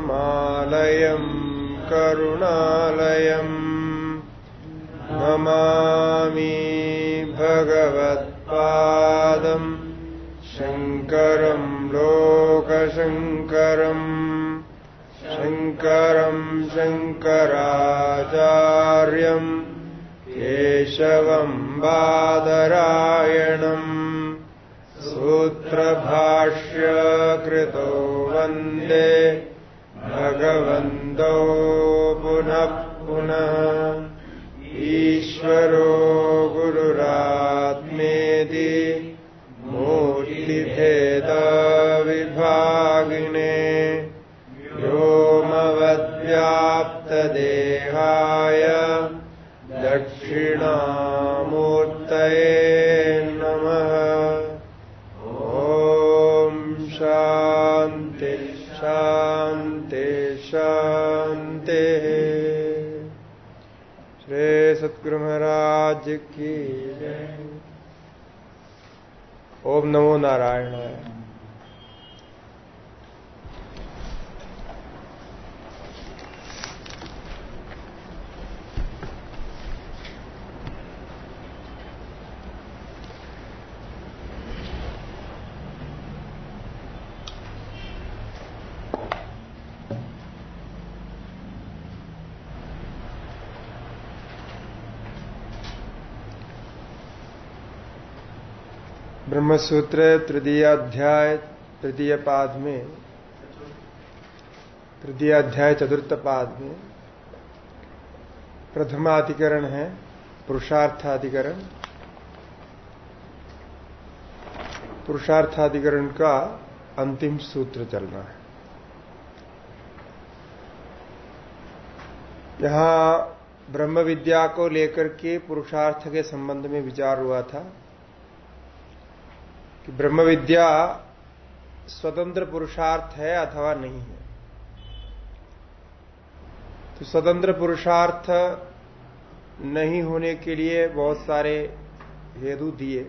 श्रुतिस्मृतिपुराणानामालयम् करुणालयम् नमामि शङ्कराचार्यम् केशवम् बादरायणम् सूत्रभाष्य कृतो वंदे भगवन्तौ पुनः महाराज की ओम नमो नारायण। ब्रह्मसूत्र तृतीय अध्याय तृतीय पाद में तृतीय अध्याय चतुर्थ पाद में, प्रथमाधिकरण है, पुरुषार्थाधिकरण। पुरुषार्थाधिकरण का अंतिम सूत्र चलना है। यहाँ ब्रह्म विद्या को लेकर के पुरुषार्थ के संबंध में विचार हुआ था। ब्रह्म विद्या स्वतंत्र पुरुषार्थ है अथवा नहीं है? तो स्वतंत्र पुरुषार्थ नहीं होने के लिए बहुत सारे हेतु दिए।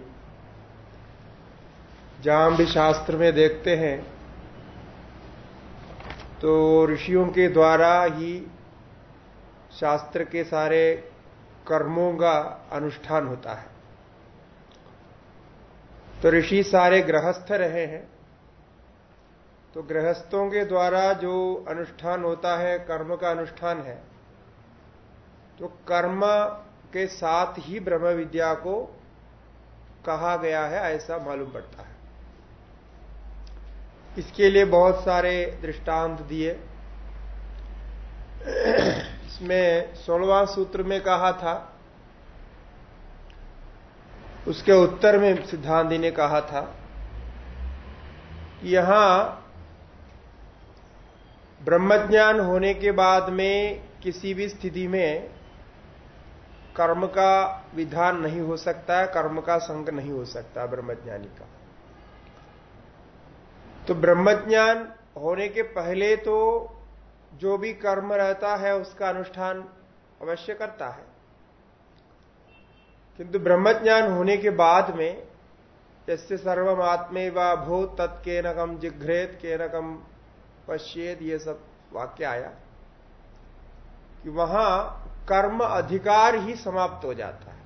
जहाँ भी शास्त्र में देखते हैं तो ऋषियों के द्वारा ही शास्त्र के सारे कर्मों का अनुष्ठान होता है। तो ऋषि सारे गृहस्थ रहे हैं। तो गृहस्थों के द्वारा जो अनुष्ठान होता है, कर्म का अनुष्ठान है तो कर्म के साथ ही ब्रह्म विद्या को कहा गया है, ऐसा मालूम पड़ता है। इसके लिए बहुत सारे दृष्टांत दिए। इसमें सोलवा सूत्र में कहा था उसके उत्तर में सिद्धांति ने कहा था, यहाँ ब्रह्मज्ञान होने के बाद में किसी भी स्थिति में कर्म का विधान नहीं हो सकता है कर्म का संग नहीं हो सकता ब्रह्मज्ञानी का। तो ब्रह्मज्ञान होने के पहले तो जो भी कर्म रहता है उसका अनुष्ठान अवश्य करता है। किंतु ब्रह्मज्ञान होने के बाद में जैसे सर्वम आत्मे व भूत तत्के नकम जिघ्रेत के नकम पश्चेद ये सब वाक्य आया, कि वहाँ कर्म अधिकार ही समाप्त हो जाता है।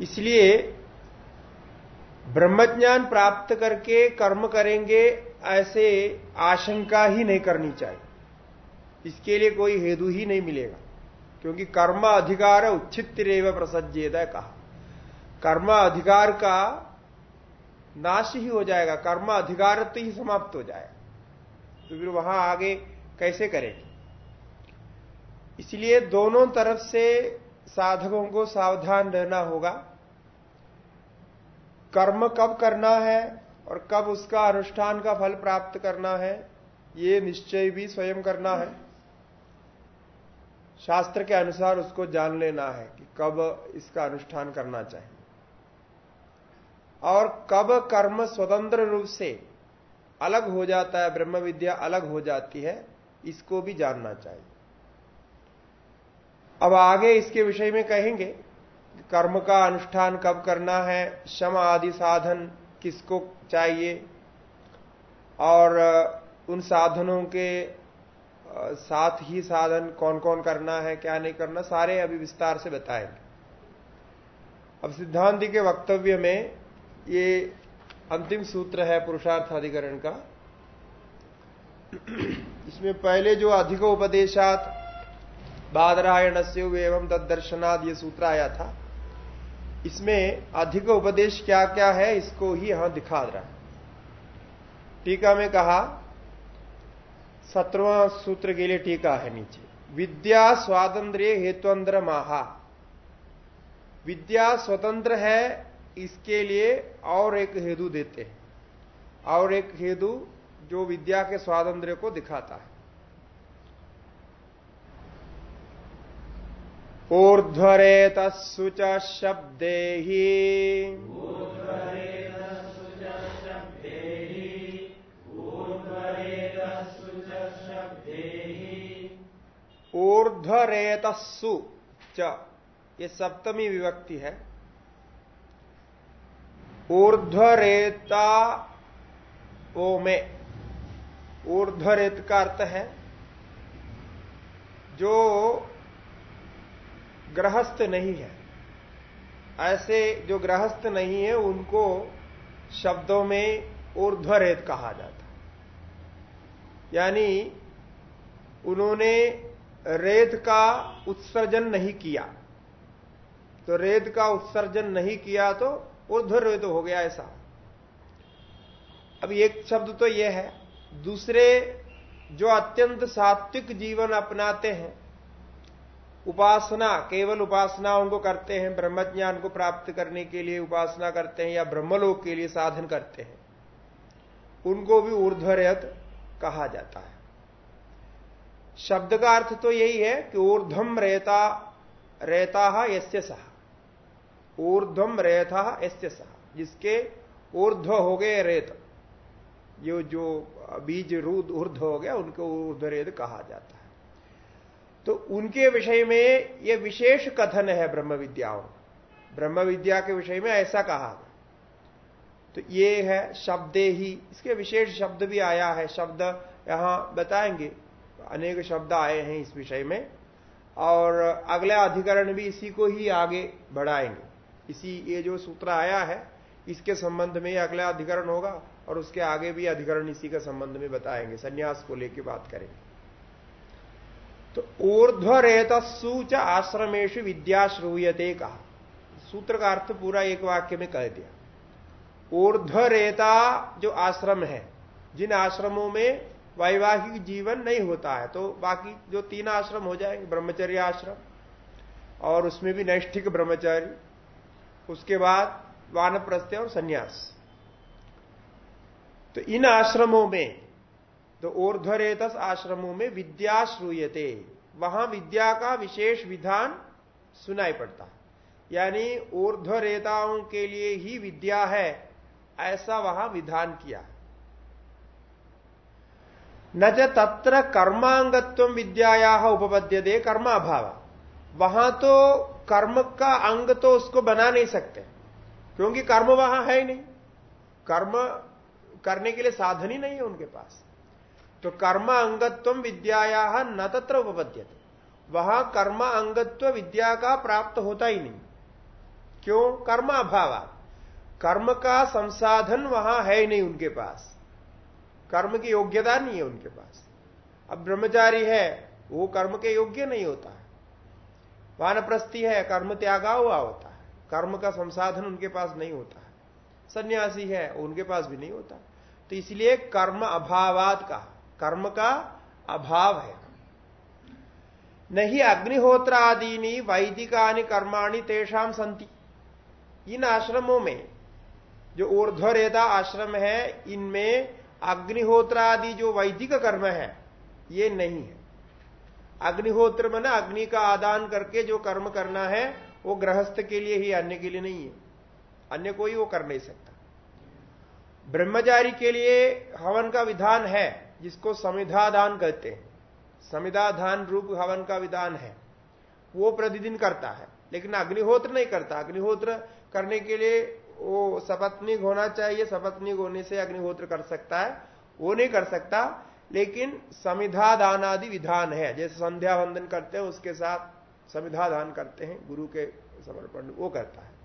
इसलिए ब्रह्मज्ञान प्राप्त करके कर्म करेंगे, ऐसे आशंका ही नहीं करनी चाहिए। इसके लिए कोई हेतु ही नहीं मिलेगा। क्योंकि कर्म अधिकार उच्छित रेव प्रसज्जेद कहा। कर्म अधिकार का नाश ही हो जाएगा, कर्म अधिकार तो ही समाप्त हो जाएगा। तो फिर वहाँ आगे कैसे करेंगे? इसलिए दोनों तरफ़ से साधकों को सावधान रहना होगा। कर्म कब करना है और कब उसका अनुष्ठान का फल प्राप्त करना है, ये निश्चय भी स्वयं करना है। शास्त्र के अनुसार उसको जान लेना है कि कब इसका अनुष्ठान करना चाहिए। और कब कर्म स्वतंत्र रूप से अलग हो जाता है, ब्रह्म विद्या अलग हो जाती है, इसको भी जानना चाहिए। अब आगे इसके विषय में कहेंगे, कर्म का अनुष्ठान कब करना है, शम आदि साधन किसको चाहिए, और उन साधनों के साथ ही साधन कौन कौन करना है, क्या नहीं करना, सारे अभी विस्तार से बताएँगे। अब सिद्धांति के वक्तव्य में ये अंतिम सूत्र है पुरुषार्थ अधिकरण का। इसमें पहले जो अधिक उपदेशात बादरायण से एवं तदर्शनाद ये सूत्र आया था, इसमें अधिक उपदेश क्या क्या है, इसको ही यहाँ दिखा रहा है। टीका में कहा सत्रवा सूत्र के लिए टीका है नीचे। विद्या स्वातंत्र्य हेतुअंद्र महा। विद्या स्वतंत्र है, इसके लिए और एक हेतु देते हैं। और एक हेतु जो विद्या के स्वातंत्र को दिखाता है। ऊर्ध्वरेतस्सु च शब्दे ही ऊर्ध्वरेतस्सु च। ये सप्तमी विभक्ति है। ऊर्ध्वरेता ओ में। ऊर्ध्वरेत का अर्थ है, जो गृहस्थ नहीं है। ऐसे जो गृहस्थ नहीं है, उनको शब्दों में ऊर्ध्वरेत कहा जाता यानी उन्होंने रेत का उत्सर्जन नहीं किया। तो रेत का उत्सर्जन नहीं किया तो ऊर्ध्वरेत हो गया ऐसा। अब एक शब्द तो यह है, दूसरे जो अत्यंत सात्विक जीवन अपनाते हैं, उपासना, केवल उपासनाओं को करते हैं, ब्रह्मज्ञान को प्राप्त करने के लिए उपासना करते हैं या ब्रह्मलोक के लिए साधन करते हैं, उनको भी ऊर्ध्वरत कहा जाता है। शब्द का अर्थ तो यही है कि ऊर्ध्वम रेता रेता यस्य सह ऊर्ध्वम रेता यस्य सह जिसके ऊर्ध्व हो गए रेत। ये जो बीज रूद ऊर्ध हो गया, उनको ऊर्ध्वरेत कहा जाता है। तो उनके विषय में यह विशेष कथन है ब्रह्म विद्याओं ब्रह्म विद्या के विषय में ऐसा कहा तो ये है शब्दे ही। इसके विशेष शब्द भी आया है। शब्द यहाँ बताएँगे। अनेक शब्द आए हैं इस विषय में, और अगला अधिकरण भी इसी को ही आगे बढ़ाएँगे। इसी ये जो सूत्र आया है, इसके संबंध में अगला अधिकरण होगा, और उसके आगे भी अधिकरण इसी के संबंध में बताएँगे, संन्यास को लेकर बात करेंगे। तो ऊर्ध्वरेतसु च आश्रमेश विद्या श्रूयते कहा। सूत्र का अर्थ पूरा एक वाक्य में कह दिया। ऊर्ध्वरेता जो आश्रम है, जिन आश्रमों में वैवाहिक जीवन नहीं होता है। तो बाकी जो तीन आश्रम हो जाएँगे, ब्रह्मचर्य आश्रम और उसमें भी नैष्ठिक ब्रह्मचारी उसके बाद वानप्रस्थ्य और संन्यास। तो इन आश्रमों में तो ऊर्ध्वरेतस आश्रमों में विद्या श्रूयते। वहाँ विद्या का विशेष विधान सुनाई पड़ता है। यानी ऊर्ध्वरेताओं के लिए ही विद्या है, ऐसा वहाँ विधान किया न च तत्र कर्मांगत्व विद्याया उपपद्य दे कर्म अभाव। वहाँ तो कर्म का अंग तो उसको बना नहीं सकते, क्योंकि कर्म वहाँ है ही नहीं। कर्म करने के लिए साधन ही नहीं है उनके पास। तो कर्म अंगत्व विद्याया न तत्र उपपद्य वहाँ कर्म अंगत्व विद्या का प्राप्त होता ही नहीं। क्यों? कर्म अभाव। कर्म का संसाधन वहाँ है ही नहीं उनके पास। कर्म की योग्यता नहीं है उनके पास। अब ब्रह्मचारी है, वो कर्म के योग्य नहीं होता है। वानप्रस्थी है, कर्म त्यागा हुआ होता है। कर्म का संसाधन उनके पास नहीं होता है। सन्यासी है, उनके पास भी नहीं होता। तो इसलिए कर्म अभावात का, कर्म का अभाव है। नहीं अग्निहोत्र आदि वैदिकानि कर्माणि तेषाम संति इन आश्रमों में, जो ऊर्ध्वरेता आश्रम है, इनमें अग्निहोत्र आदि जो वैदिक कर्म है, ये नहीं है। अग्निहोत्र में अग्नि का आदान करके जो कर्म करना है, वो गृहस्थ के लिए ही, अन्य के लिए नहीं है। अन्य कोई वो कर नहीं सकता। ब्रह्मचारी के लिए हवन का विधान है, जिसको संविधादान कहते हैं। संविधाधान रूप हवन का विधान है। वो प्रतिदिन करता है, लेकिन अग्निहोत्र नहीं करता। अग्निहोत्र करने के लिए वो सपत्निक होना चाहिए, सपत्निक होने से अग्निहोत्र कर सकता है, वो नहीं कर सकता, लेकिन समिधा दान आदि विधान है, जैसे संध्या वंदन करते हैं, उसके साथ समिधा दान करते हैं, गुरु के समर्पण, वो करता है।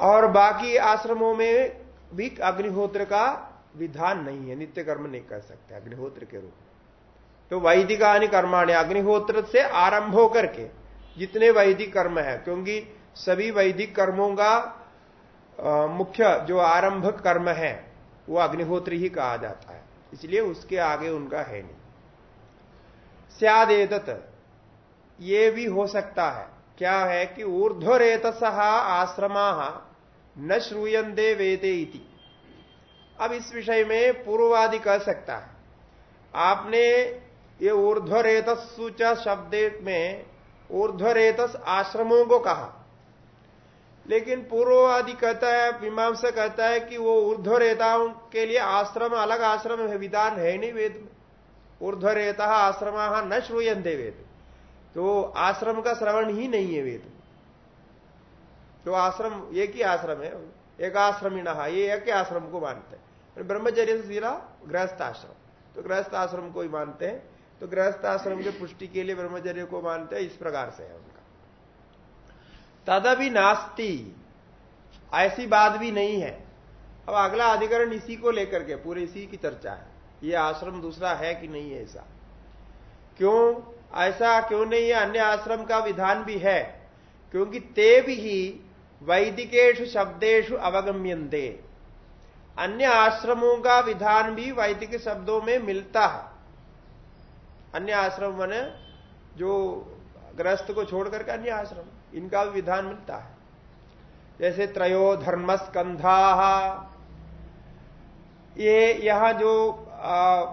और बाकी आश्रमों में भी अग्निहोत्र का विधान नहीं है, नित्य कर्म नहीं कर सकते, अग्निहोत्र के रूप में। तो वैदिकानि कर्माणी अग्निहोत्र से आरंभ होकर के, जितने वैदिक कर्म है, क्योंकि सभी वैदिक कर्मों का मुख्य जो आरंभ कर्म है, वो अग्निहोत्री ही कहा जाता है। इसलिए उसके आगे उनका है नहीं। सियादेत ये भी हो सकता है। क्या है कि ऊर्ध्वरेत आश्रमा न श्रूयंदे वेदे इति। अब इस विषय में पूर्ववादी कह सकता है। आपने ये ऊर्ध्वरेतसु सूचा शब्द में ऊर्ध्वरेतस आश्रमों को कहा। लेकिन पूर्ववादी कहता है, मीमांसा कहता है कि वो ऊर्ध्वरेताओं के लिए आश्रम, अलग आश्रम है विधान है नहीं वेद में। ऊर्ध्वरेता आश्रम न श्रूयंते वेद। तो आश्रम का श्रवण ही नहीं है वेद। तो आश्रम एक ही आश्रम है एक आश्रमी ये एक आश्रम को मानते हैं। ब्रह्मचर्य से जिला गृहस्थ आश्रम। तो गृहस्थ आश्रम को ही मानते हैं। तो गृहस्थ आश्रम के पुष्टि के लिए ब्रह्मचर्य को मानते हैं, इस प्रकार से है उनका। तदभी नास्ती। ऐसी बात भी नहीं है। अब अगला अधिकरण इसी को लेकर के, पूरे इसी की चर्चा है। ये आश्रम दूसरा है कि नहीं है ऐसा? क्यों? ऐसा क्यों नहीं है? अन्य आश्रम का विधान भी है। क्योंकि ते भी ही वैदिकेशु शब्देशु अवगम्यंते अन्य आश्रमों का विधान भी वैदिक शब्दों में मिलता है। अन्य आश्रम बने जो ग्रस्त को छोड़कर के अन्य आश्रम। इनका भी विधान मिलता है। जैसे त्रयो धर्मस्कंधा ये यहाँ जो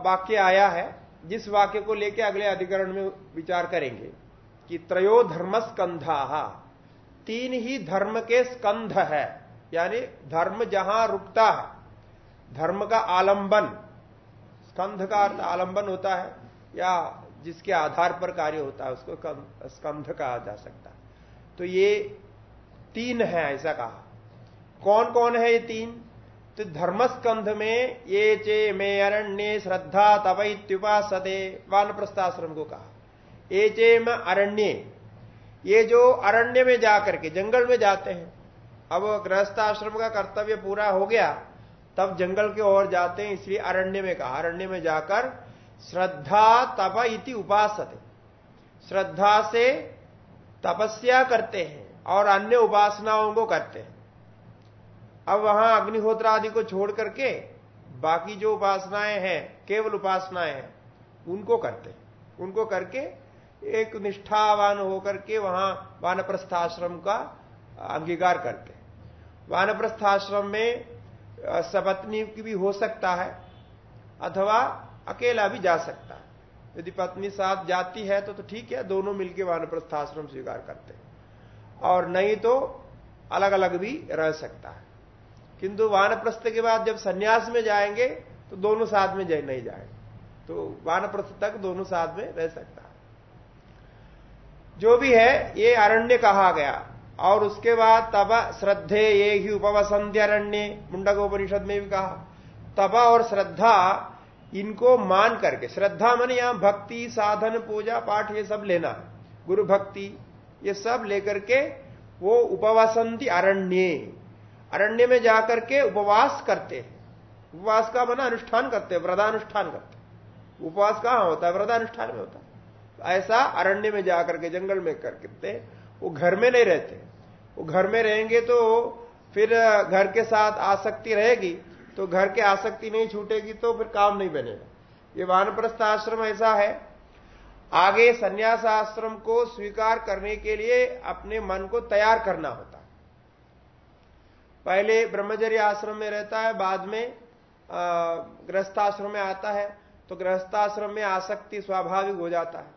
वाक्य आया है, जिस वाक्य को लेकर अगले अधिकरण में विचार करेंगे, कि त्रयो धर्मस्कंधा तीन ही धर्म के स्कंध है। यानी धर्म जहाँ रुकता है, धर्म का आलंबन, स्कंध का अर्थ आलंबन होता है, या जिसके आधार पर कार्य होता है, उसको स्कंध कहा जा सकता है। तो ये तीन है ऐसा कहा। कौन कौन है ये तीन? तो धर्मस्कंध में ये चे मे अरण्य श्रद्धा तपैत्युपासते वान प्रस्थाश्रम को कहा। ये चे में अरण्य। ये जो अरण्य में जाकर के, जंगल में जाते हैं, अब गृहस्थाश्रम का कर्तव्य पूरा हो गया, तब जंगल की ओर जाते हैं, इसलिए अरण्य में कहा। अरण्य में जाकर श्रद्धा तप इति उपासते श्रद्धा से तपस्या करते हैं और अन्य उपासनाओं को करते हैं। अब वहाँ अग्निहोत्र आदि को छोड़ करके बाकी जो उपासनाएँ हैं, केवल उपासनाएँ हैं, उनको करते हैं। उनको करके एक निष्ठावान होकर के वहाँ वानप्रस्थाश्रम का अंगीकार करते हैं। वानप्रस्थाश्रम में सपत्नी की भी हो सकता है, अथवा अकेला भी जा सकता यदि पत्नी साथ जाती है तो तो ठीक है, दोनों मिलकर वानप्रस्थाश्रम स्वीकार करते और नहीं तो अलग अलग भी रह सकता है। किंतु वानप्रस्थ के बाद जब सन्यास में जाएँगे तो दोनों साथ में जाए, नहीं जाएँगे तो वानप्रस्थ तक दोनों साथ में रह सकता है। जो भी है, ये अरण्य कहा गया। और उसके बाद तब श्रद्धे ये ही उपवसंध्य अरण्य मुंडक उपनिषद में भी कहा। तब और श्रद्धा इनको मान करके, श्रद्धा मन यहाँ भक्ति, साधन, पूजा, पाठ, ये सब लेना है। गुरु भक्ति, ये सब लेकर के वो उपवासंती अरण्य अरण्य में जाकर के उपवास करते हैं। उपवास का बना अनुष्ठान करते हैं व्रदानुष्ठान करते उपवास कहाँ होता है? व्रदानुष्ठान में होता है। ऐसा अरण्य में जाकर के, जंगल में करते वो घर में नहीं रहते। वो घर में रहेंगे तो फिर घर के साथ आसक्ति रहेगी तो घर के आसक्ति नहीं छूटेगी तो फिर काम नहीं बनेगा। ये वानप्रस्थ आश्रम ऐसा है। आगे संन्यास आश्रम को स्वीकार करने के लिए अपने मन को तैयार करना होता है। पहले ब्रह्मचर्य आश्रम में रहता है, बाद में गृहस्थाश्रम में आता है तो गृहस्थाश्रम में आसक्ति स्वाभाविक हो जाता है।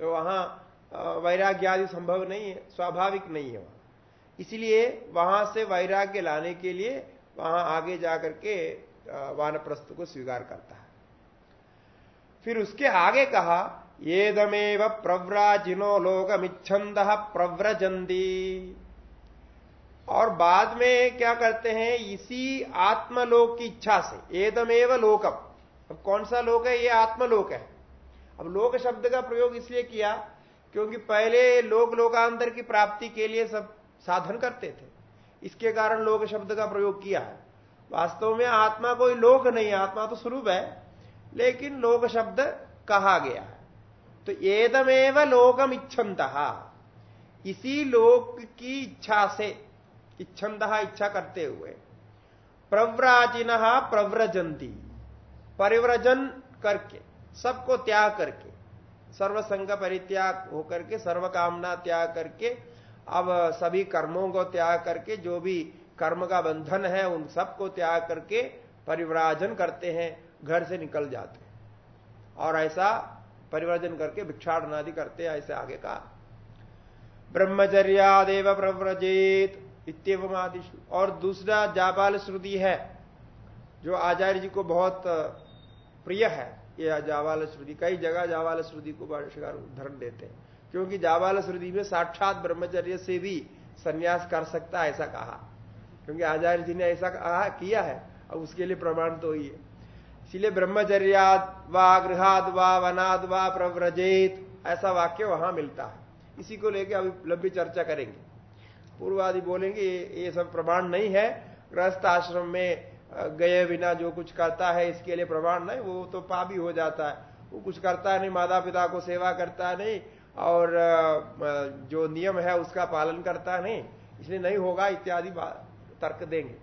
तो वहाँ वैराग्य आदि संभव नहीं है, स्वाभाविक नहीं है वहाँ। इसलिए वहाँ से वैराग्य लाने के लिए वहाँ आगे जाकर के वानप्रस्थ को स्वीकार करता है। फिर उसके आगे कहा ये दमेव प्रव्राजिनो लोकमिच्छंद प्रव्रजंदी और बाद में क्या करते हैं, इसी आत्मलोक की इच्छा से एदमेव लोकम। अब कौन सा लोक है? ये आत्मलोक है। अब लोक शब्द का प्रयोग इसलिए किया, क्योंकि पहले लोक लोकांतर की प्राप्ति के लिए सब साधन करते थे। इसके कारण लोक शब्द का प्रयोग किया है। वास्तव में आत्मा कोई लोक नहीं आत्मा तो स्वरूप है, लेकिन लोक शब्द कहा गया है। तो एदमेव लोकम इच्छंत इसी लोक की इच्छा से इच्छंद इच्छा करते हुए, प्रव्राजिन प्रव्रजंती परिव्रजन करके, सबको त्याग करके, सर्वसंग परित्याग होकर के सर्व कामना त्याग करके अब सभी कर्मों को त्याग करके जो भी कर्म का बंधन है, उन सबको त्याग करके परिव्राजन करते हैं, घर से निकल जाते हैं। और ऐसा परिवर्जन करके भिक्षाटन आदि करते हैं, ऐसे आगे का ब्रह्मचर्यादेव प्रव्रजेत इतम आदि और दूसरा जाबाल श्रुति है, जो आचार्य जी को बहुत प्रिय है। यह जावाल श्रुति, कई जगह जावाल श्रुति को भाष्यकार उदाहरण देते हैं। क्योंकि जावाल श्रुति में साक्षात ब्रह्मचर्य से भी संन्यास कर सकता ऐसा कहा। क्योंकि आचार्य जी ने ऐसा कहा, किया है और उसके लिए प्रमाण तो ही है। इसलिए ब्रह्मचर्याद वा गृहाद वा वनाद वा प्रव्रजेत, ऐसा वाक्य वहाँ मिलता है। इसी को लेकर अभी लंबी चर्चा करेंगे। पूर्वादि बोलेंगे, ये सब प्रमाण नहीं है, गृहस्थ आश्रम में गए बिना जो कुछ करता है, इसके लिए प्रमाण नहीं, वो तो पापी हो जाता है। वो कुछ करता नहीं माता पिता को सेवा करता नहीं और जो नियम है उसका पालन करता नहीं, इसलिए नहीं होगा, इत्यादि तर्क देंगे।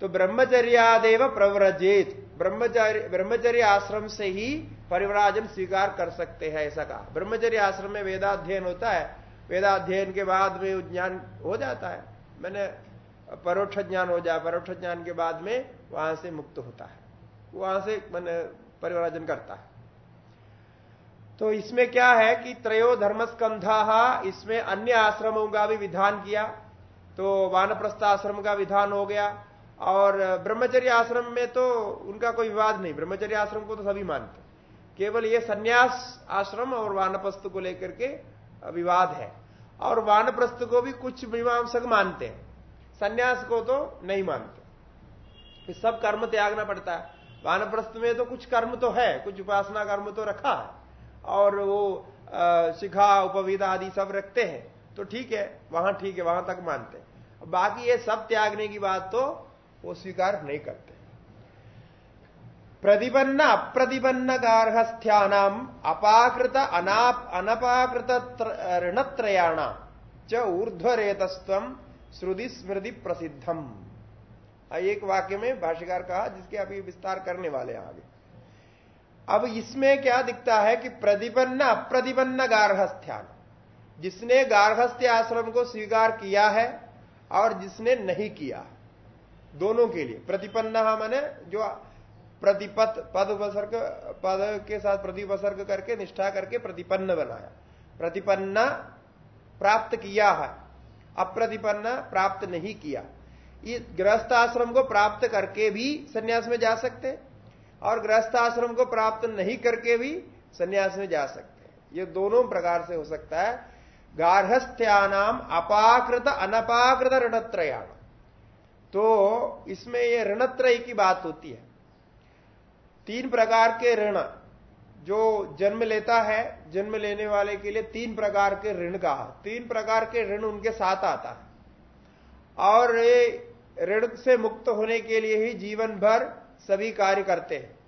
तो ब्रह्मचर्यादेव प्रव्रजित, ब्रह्मचर्य ब्रह्मचर्य आश्रम से ही परिवराजन स्वीकार कर सकते हैं, ऐसा कहा। ब्रह्मचर्य आश्रम में वेदाध्ययन होता है, वेदाध्ययन के बाद में ज्ञान हो जाता है। मैंने परोक्ष ज्ञान हो जाए, परोक्ष ज्ञान के बाद में वहाँ से मुक्त होता है। वहाँ से मैंने परिवराजन करता है। तो इसमें क्या है कि त्रयो धर्मस्कंधा इसमें अन्य आश्रमों का भी विधान किया तो वानप्रस्थ आश्रम का विधान हो गया, और ब्रह्मचर्य आश्रम में तो उनका कोई विवाद नहीं, ब्रह्मचर्य आश्रम को तो सभी मानते केवल ये सन्यास आश्रम और वानप्रस्थ को लेकर के विवाद है, और वानप्रस्थ को भी कुछ मीमांसक मानते हैं, सन्यास को तो नहीं मानते। सब कर्म त्यागना पड़ता है, वानप्रस्थ में तो कुछ कर्म तो है, कुछ उपासना कर्म तो रखा है। और वो शिखा उपविधा आदि सब रखते हैं। तो ठीक है, वहाँ ठीक है, वहाँ तक मानते हैं। बाकी ये सब त्यागने की बात तो वो स्वीकार नहीं करते। प्रतिपन्न, अप्रतिपन्न गार्हस्थ्यानाम अपाकृत अनाप, अनपाकृत ऋणत्रयाण च ऊर्ध्वरेतस्व श्रुति स्मृति प्रसिद्धम। एक वाक्य में भाष्यकार कहा, जिसके अभी विस्तार करने वाले आगे। अब इसमें क्या दिखता है कि प्रतिपन्न अप्रतिपन्न गार्हस्थ्यान। जिसने गार्हस्थ्य आश्रम को स्वीकार किया है और जिसने नहीं किया। दोनों के लिए। प्रतिपन्न माने जो प्रतिपत, पद उपसर्ग, पद के साथ प्रति उपसर्ग करके, निष्ठा करके प्रतिपन्न बनाया। प्रतिपन्न प्राप्त किया है। अप्रतिपन्न प्राप्त नहीं किया। ये गृहस्थ आश्रम को प्राप्त करके भी सन्यास में जा सकते और गृहस्थ आश्रम को प्राप्त नहीं करके भी सन्यास में जा सकते हैं। ये दोनों प्रकार से हो सकता है। गार्हस्थ्यानाम अपाकृत अनपाकृत ऋणत्रयाण। तो इसमें ये ऋणत्रय की बात होती है। तीन प्रकार के ऋण जो जन्म लेता है, जन्म लेने वाले के लिए तीन प्रकार के ऋण का, तीन प्रकार के ऋण उनके साथ आता है। और ये ऋण से मुक्त होने के लिए ही जीवन भर सभी कार्य करते हैं।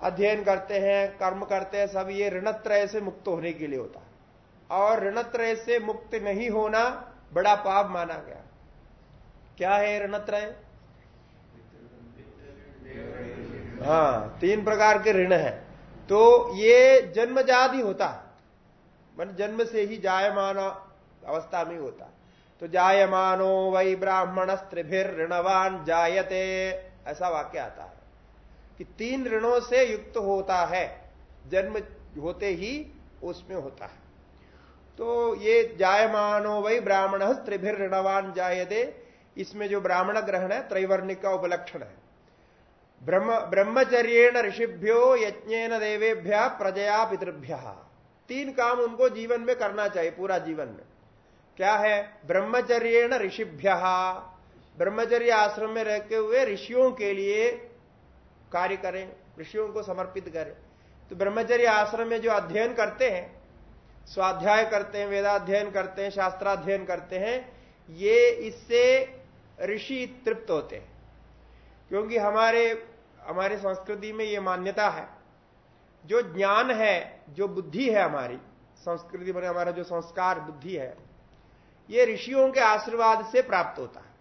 अध्ययन करते हैं, कर्म करते हैं, सब ये ऋणत्रय से मुक्त होने के लिए होता है। और ऋणत्रय से मुक्त नहीं होना बड़ा पाप माना गया। क्या है ऋणत्रय? हाँ तीन प्रकार के ऋण है। तो ये जन्मजात ही होता है। मन जन्म से ही जायमान अवस्था में होता तो जायमानो वही ब्राह्मण स्त्रिभिर ऋणवान जायते। ऐसा वाक्य आता है कि तीन ऋणों से युक्त होता है, जन्म होते ही उसमें होता है। तो ये जायमानो वही ब्राह्मण स्त्रिभिर ऋणवान जायते। इसमें जो ब्राह्मण ग्रहण है, त्रैवर्णिक का उपलक्षण है। ब्रह्म, ब्रह्मचर्येण ऋषिभ्यो यज्ञेन देवेभ्य प्रजया पितृभ्य। तीन काम उनको जीवन में करना चाहिए, पूरा जीवन में। क्या है? ब्रह्मचर्येण ऋषिभ्य। ब्रह्मचर्य आश्रम में रहते हुए ऋषियों के लिए कार्य करें, ऋषियों को समर्पित करें। तो ब्रह्मचर्य आश्रम में जो अध्ययन करते हैं, स्वाध्याय करते हैं, वेदाध्ययन करते हैं, शास्त्राध्ययन करते हैं, ये इससे ऋषि तृप्त होते हैं। क्योंकि हमारे, हमारी संस्कृति में ये मान्यता है, जो ज्ञान है, जो बुद्धि है हमारी, संस्कृति में हमारा जो संस्कार, बुद्धि है, ये ऋषियों के आशीर्वाद से प्राप्त होता है।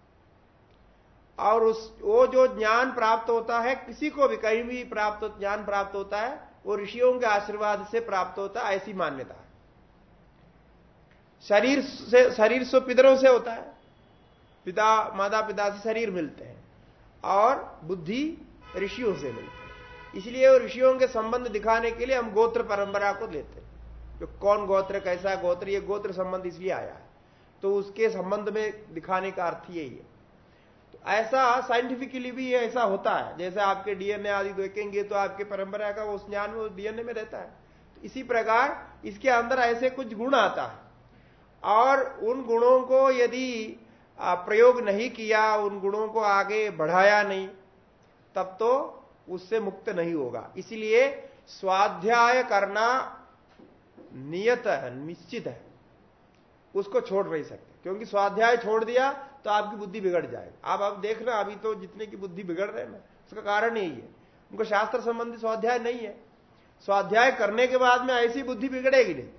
और उस, वो जो ज्ञान प्राप्त होता है, किसी को भी, कहीं भी प्राप्त, ज्ञान प्राप्त होता है, वो ऋषियों के आशीर्वाद से प्राप्त होता है, ऐसी मान्यता है। शरीर से शरीर से पितरों से होता है। पिता माता पिता से शरीर मिलते हैं और बुद्धि ऋषियों से मिलती है। इसलिए वो ऋषियों के संबंध दिखाने के लिए हम गोत्र परंपरा को लेते हैं। जो कौन गोत्र, कैसा गोत्र, ये गोत्र संबंध इसलिए आया है। तो उसके संबंध में दिखाने का अर्थ यही है। ऐसा साइंटिफिकली भी ऐसा होता है। जैसे आपके डीएनए आदि देखेंगे तो आपके परंपरा का उस ज्ञान में डीएनए में रहता है। तो इसी प्रकार इसके अंदर ऐसे कुछ गुण आता है। और उन गुणों को यदि प्रयोग नहीं किया, उन गुणों को आगे बढ़ाया नहीं, तब तो उससे मुक्त नहीं होगा। इसलिए स्वाध्याय करना नियत है, निश्चित है। उसको छोड़ नहीं सकते। क्योंकि स्वाध्याय छोड़ दिया तो आपकी बुद्धि बिगड़ जाएगी। आप अब देखना अभी तो जितने की बुद्धि बिगड़ रहे ना, उसका कारण यही है। उनको शास्त्र संबंधी स्वाध्याय नहीं है। स्वाध्याय करने के बाद में ऐसी बुद्धि बिगड़ेगी नहीं।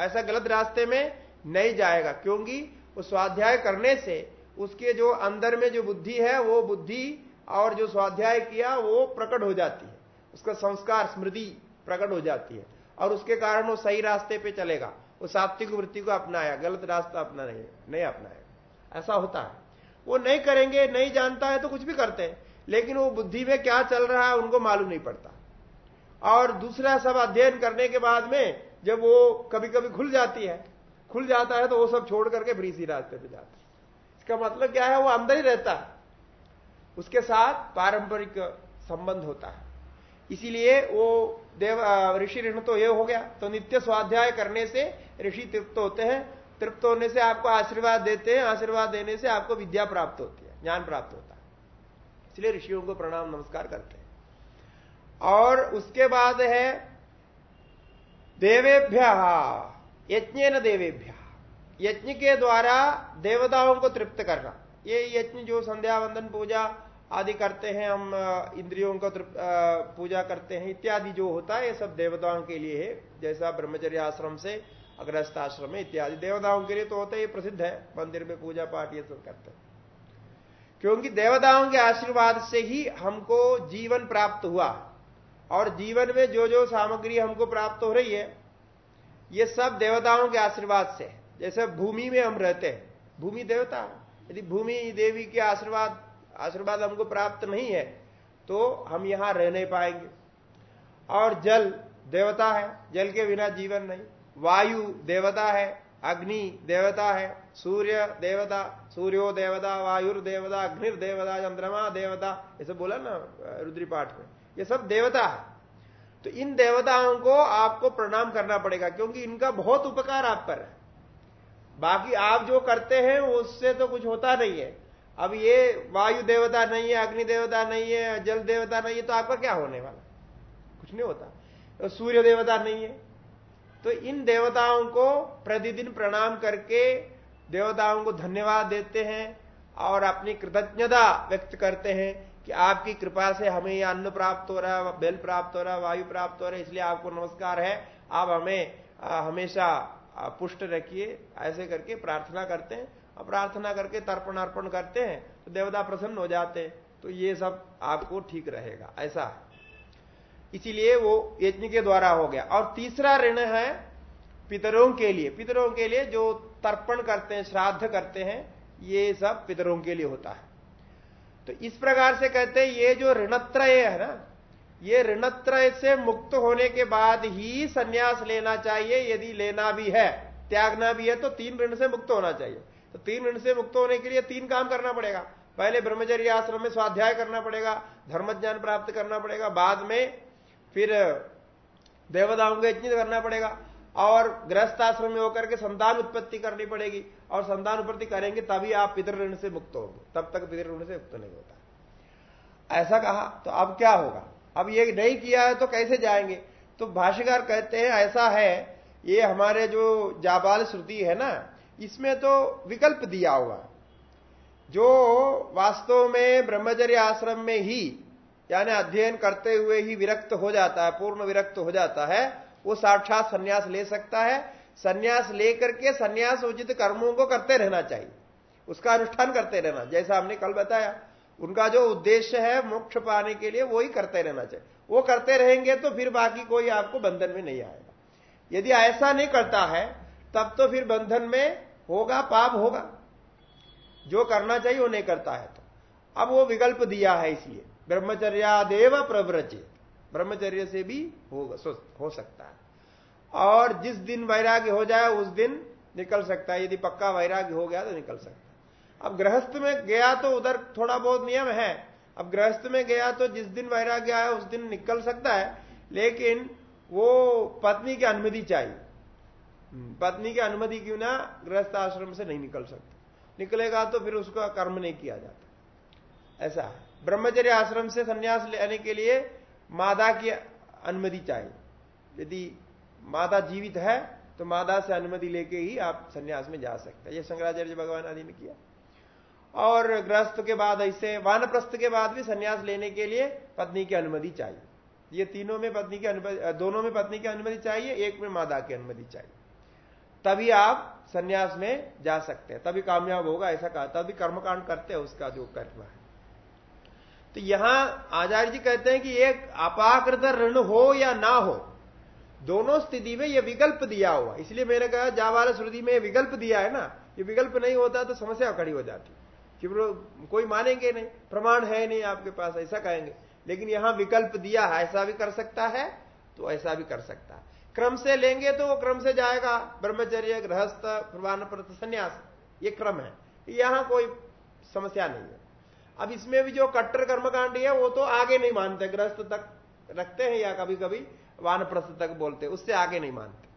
ऐसा गलत रास्ते में नहीं जाएगा, क्योंकि वो स्वाध्याय करने से उसके जो अंदर में जो बुद्धि है, वो बुद्धि और जो स्वाध्याय किया, वो प्रकट हो जाती है। उसका संस्कार, स्मृति प्रकट हो जाती है। और उसके कारण वो सही रास्ते पे चलेगा। वो सात्विक वृत्ति को अपनाया, गलत रास्ता अपना नहीं नहीं अपनाया। ऐसा होता है। वो नहीं करेंगे, नहीं जानता है तो कुछ भी करते हैं। लेकिन वो बुद्धि में क्या चल रहा है उनको मालूम नहीं पड़ता। और दूसरा सब अध्ययन करने के बाद में जब वो कभी कभी खुल जाती है, खुल जाता है तो वो सब छोड़ करके फिर इसी रास्ते पे जाता है। इसका मतलब क्या है? वो अंदर ही रहता है। उसके साथ पारंपरिक संबंध होता है। इसीलिए वो देव, ऋषि ऋण तो ये हो गया। तो नित्य स्वाध्याय करने से ऋषि तृप्त होते हैं। तृप्त होने से आपको आशीर्वाद देते हैं, आशीर्वाद देने से आपको विद्या प्राप्त होती है, ज्ञान प्राप्त होता है। इसलिए ऋषियों को प्रणाम, नमस्कार करते हैं। और उसके बाद है, देवेभ्य यज्ञ न देवेभ्य। यज्ञ के द्वारा देवताओं को तृप्त करना। ये यज्ञ जो संध्या, वंदन, पूजा आदि करते हैं, हम इंद्रियों को पूजा करते हैं, इत्यादि जो होता है, ये सब देवताओं के लिए है। जैसा ब्रह्मचर्य आश्रम से अग्रस्त आश्रम इत्यादि। देवताओं के लिए तो होता है प्रसिद्ध है, मंदिर में पूजा पाठ ये सब करते हैं। क्योंकि देवताओं के आशीर्वाद से ही हमको जीवन प्राप्त हुआ। और जीवन में जो जो सामग्री हमको प्राप्त हो रही है, ये सब देवताओं के आशीर्वाद से जैसे भूमि में हम रहते हैं, भूमि देवता यदि भूमि देवी के आशीर्वाद आशीर्वाद हमको प्राप्त नहीं है तो हम यहाँ रह नहीं पाएँगे। और जल देवता है, जल के बिना जीवन नहीं। वायु देवता है, अग्नि देवता है, सूर्य देवता, सूर्यो देवता, वायुर देवता, अग्निर देवता, चंद्रमा देवता ये सब बोला ना, रुद्री पाठ में। ये सब देवता है। तो इन देवताओं को आपको प्रणाम करना पड़ेगा, क्योंकि इनका बहुत उपकार आप पर है। बाकी आप जो करते हैं, उससे तो कुछ होता नहीं है। अब ये वायु देवता नहीं है, अग्नि देवता नहीं है, जल देवता नहीं है तो आपका क्या होने वाला? कुछ नहीं होता। तो सूर्य देवता नहीं है तो इन देवताओं को प्रतिदिन प्रणाम करके देवताओं को धन्यवाद देते हैं और अपनी कृतज्ञता व्यक्त करते हैं कि आपकी कृपा से हमें यह अन्न प्राप्त हो रहा है, बेल प्राप्त हो रहा है, वायु प्राप्त हो रहा है, इसलिए आपको नमस्कार है। आप हमें हमेशा पुष्ट रखिए, ऐसे करके प्रार्थना करते हैं। और प्रार्थना करके तर्पण अर्पण करते हैं तो देवता प्रसन्न हो जाते हैं। तो ये सब आपको ठीक रहेगा, ऐसा है। इसीलिए वो यज्ञ के द्वारा हो गया। और तीसरा ऋण है पितरों के लिए। पितरों के लिए जो तर्पण करते हैं, श्राद्ध करते हैं, ये सब पितरों के लिए होता है। तो इस प्रकार से कहते हैं, ये जो ऋणत्रय है ना, ये ऋणत्रय से मुक्त होने के बाद ही संन्यास लेना चाहिए, यदि लेना भी है, त्यागना भी है तो तीन ऋण से मुक्त होना चाहिए। तो तीन ऋण से मुक्त होने के लिए तीन काम करना पड़ेगा। पहले ब्रह्मचर्य आश्रम में स्वाध्याय करना पड़ेगा धर्म ज्ञान प्राप्त करना पड़ेगा, बाद में फिर, देवताओं का यज्ञ करना पड़ेगा और गृहस्थ आश्रम में होकर के संतान उत्पत्ति करनी पड़ेगी और संतान उत्पत्ति करेंगे तभी आप पितृ ऋण से मुक्त होंगे। तब तक पितृ ऋण से मुक्त नहीं होता। ऐसा कहा तो अब क्या होगा? अब ये नहीं किया है तो कैसे जाएँगे? तो भाष्यकार कहते हैं, ऐसा है, ये हमारे जो जाबाल श्रुति है ना, इसमें तो विकल्प दिया हुआ जो वास्तव में ब्रह्मचर्य आश्रम में ही यानी अध्ययन करते हुए ही विरक्त हो जाता है, पूर्ण विरक्त हो जाता है, वो साक्षात संन्यास ले सकता है। संन्यास लेकर के संन्यास उचित कर्मों को करते रहना चाहिए, उसका अनुष्ठान करते रहना। जैसा हमने कल बताया, उनका जो उद्देश्य है मोक्ष पाने के लिए वो ही करते रहना चाहिए। वो करते रहेंगे तो फिर बाकी कोई आपको बंधन में नहीं आएगा। यदि ऐसा नहीं करता है, तब तो फिर बंधन में होगा, पाप होगा। जो करना चाहिए, वो नहीं करता है तो। अब वो विकल्प दिया है इसलिए। ब्रह्मचर्यादेव प्रव्रचित ब्रह्मचर्य से भी होगा हो सकता है। और जिस दिन वैराग्य हो जाए उस दिन निकल सकता है। यदि पक्का वैराग्य हो गया तो निकल सकता है। अब गृहस्थ में गया तो उधर थोड़ा बहुत नियम है। अब गृहस्थ में गया तो जिस दिन वैराग्य आया उस दिन निकल सकता है। लेकिन वो पत्नी की अनुमति चाहिए। हम्म, पत्नी की अनुमति क्यों ना गृहस्थ आश्रम से नहीं निकल सकता। निकलेगा तो फिर उसका कर्म नहीं किया जाता। ऐसा है। ब्रह्मचर्य आश्रम से संन्यास लेने के लिए मादा की अनुमति चाहिए। यदि मादा जीवित है तो मादा से अनुमति लेके ही आप संन्यास में जा सकते हैं। ये शंकराचार्य भगवान आदि ने किया। और गृहस्थ के बाद, ऐसे वानप्रस्थ के बाद भी संन्यास लेने के लिए पत्नी की अनुमति चाहिए। ये तीनों में पत्नी की अनुमति, दोनों में पत्नी की अनुमति चाहिए, एक में मादा की अनुमति चाहिए। तभी आप संन्यास में जा सकते हैं। तभी कामयाब होगा, ऐसा कहा। तभी कर्मकांड करते हैं उसका जो कर्म है। तो यहाँ आचार्य जी कहते हैं कि एक अपाकृत ऋण हो या ना हो, दोनों स्थिति में यह विकल्प दिया हुआ। इसलिए मैंने कहा, जावाल श्रुति में विकल्प दिया है ना, ये विकल्प नहीं होता तो समस्या खड़ी हो जाती। कि कोई मानेंगे नहीं, प्रमाण है नहीं आपके पास, ऐसा कहेंगे। लेकिन यहाँ विकल्प दिया है, ऐसा भी कर सकता है तो ऐसा भी कर सकता है। क्रम से लेंगे तो वो क्रम से जाएगा, ब्रह्मचर्य, गृहस्थ प्रवान संन्यास, ये क्रम है। यहाँ कोई समस्या नहीं है। अब इसमें भी जो कट्टर कर्मकांड है, वो तो आगे नहीं मानते, ग्रस्त तक रखते हैं या कभी कभी वानप्रस्थ तक बोलते, उससे आगे नहीं मानते।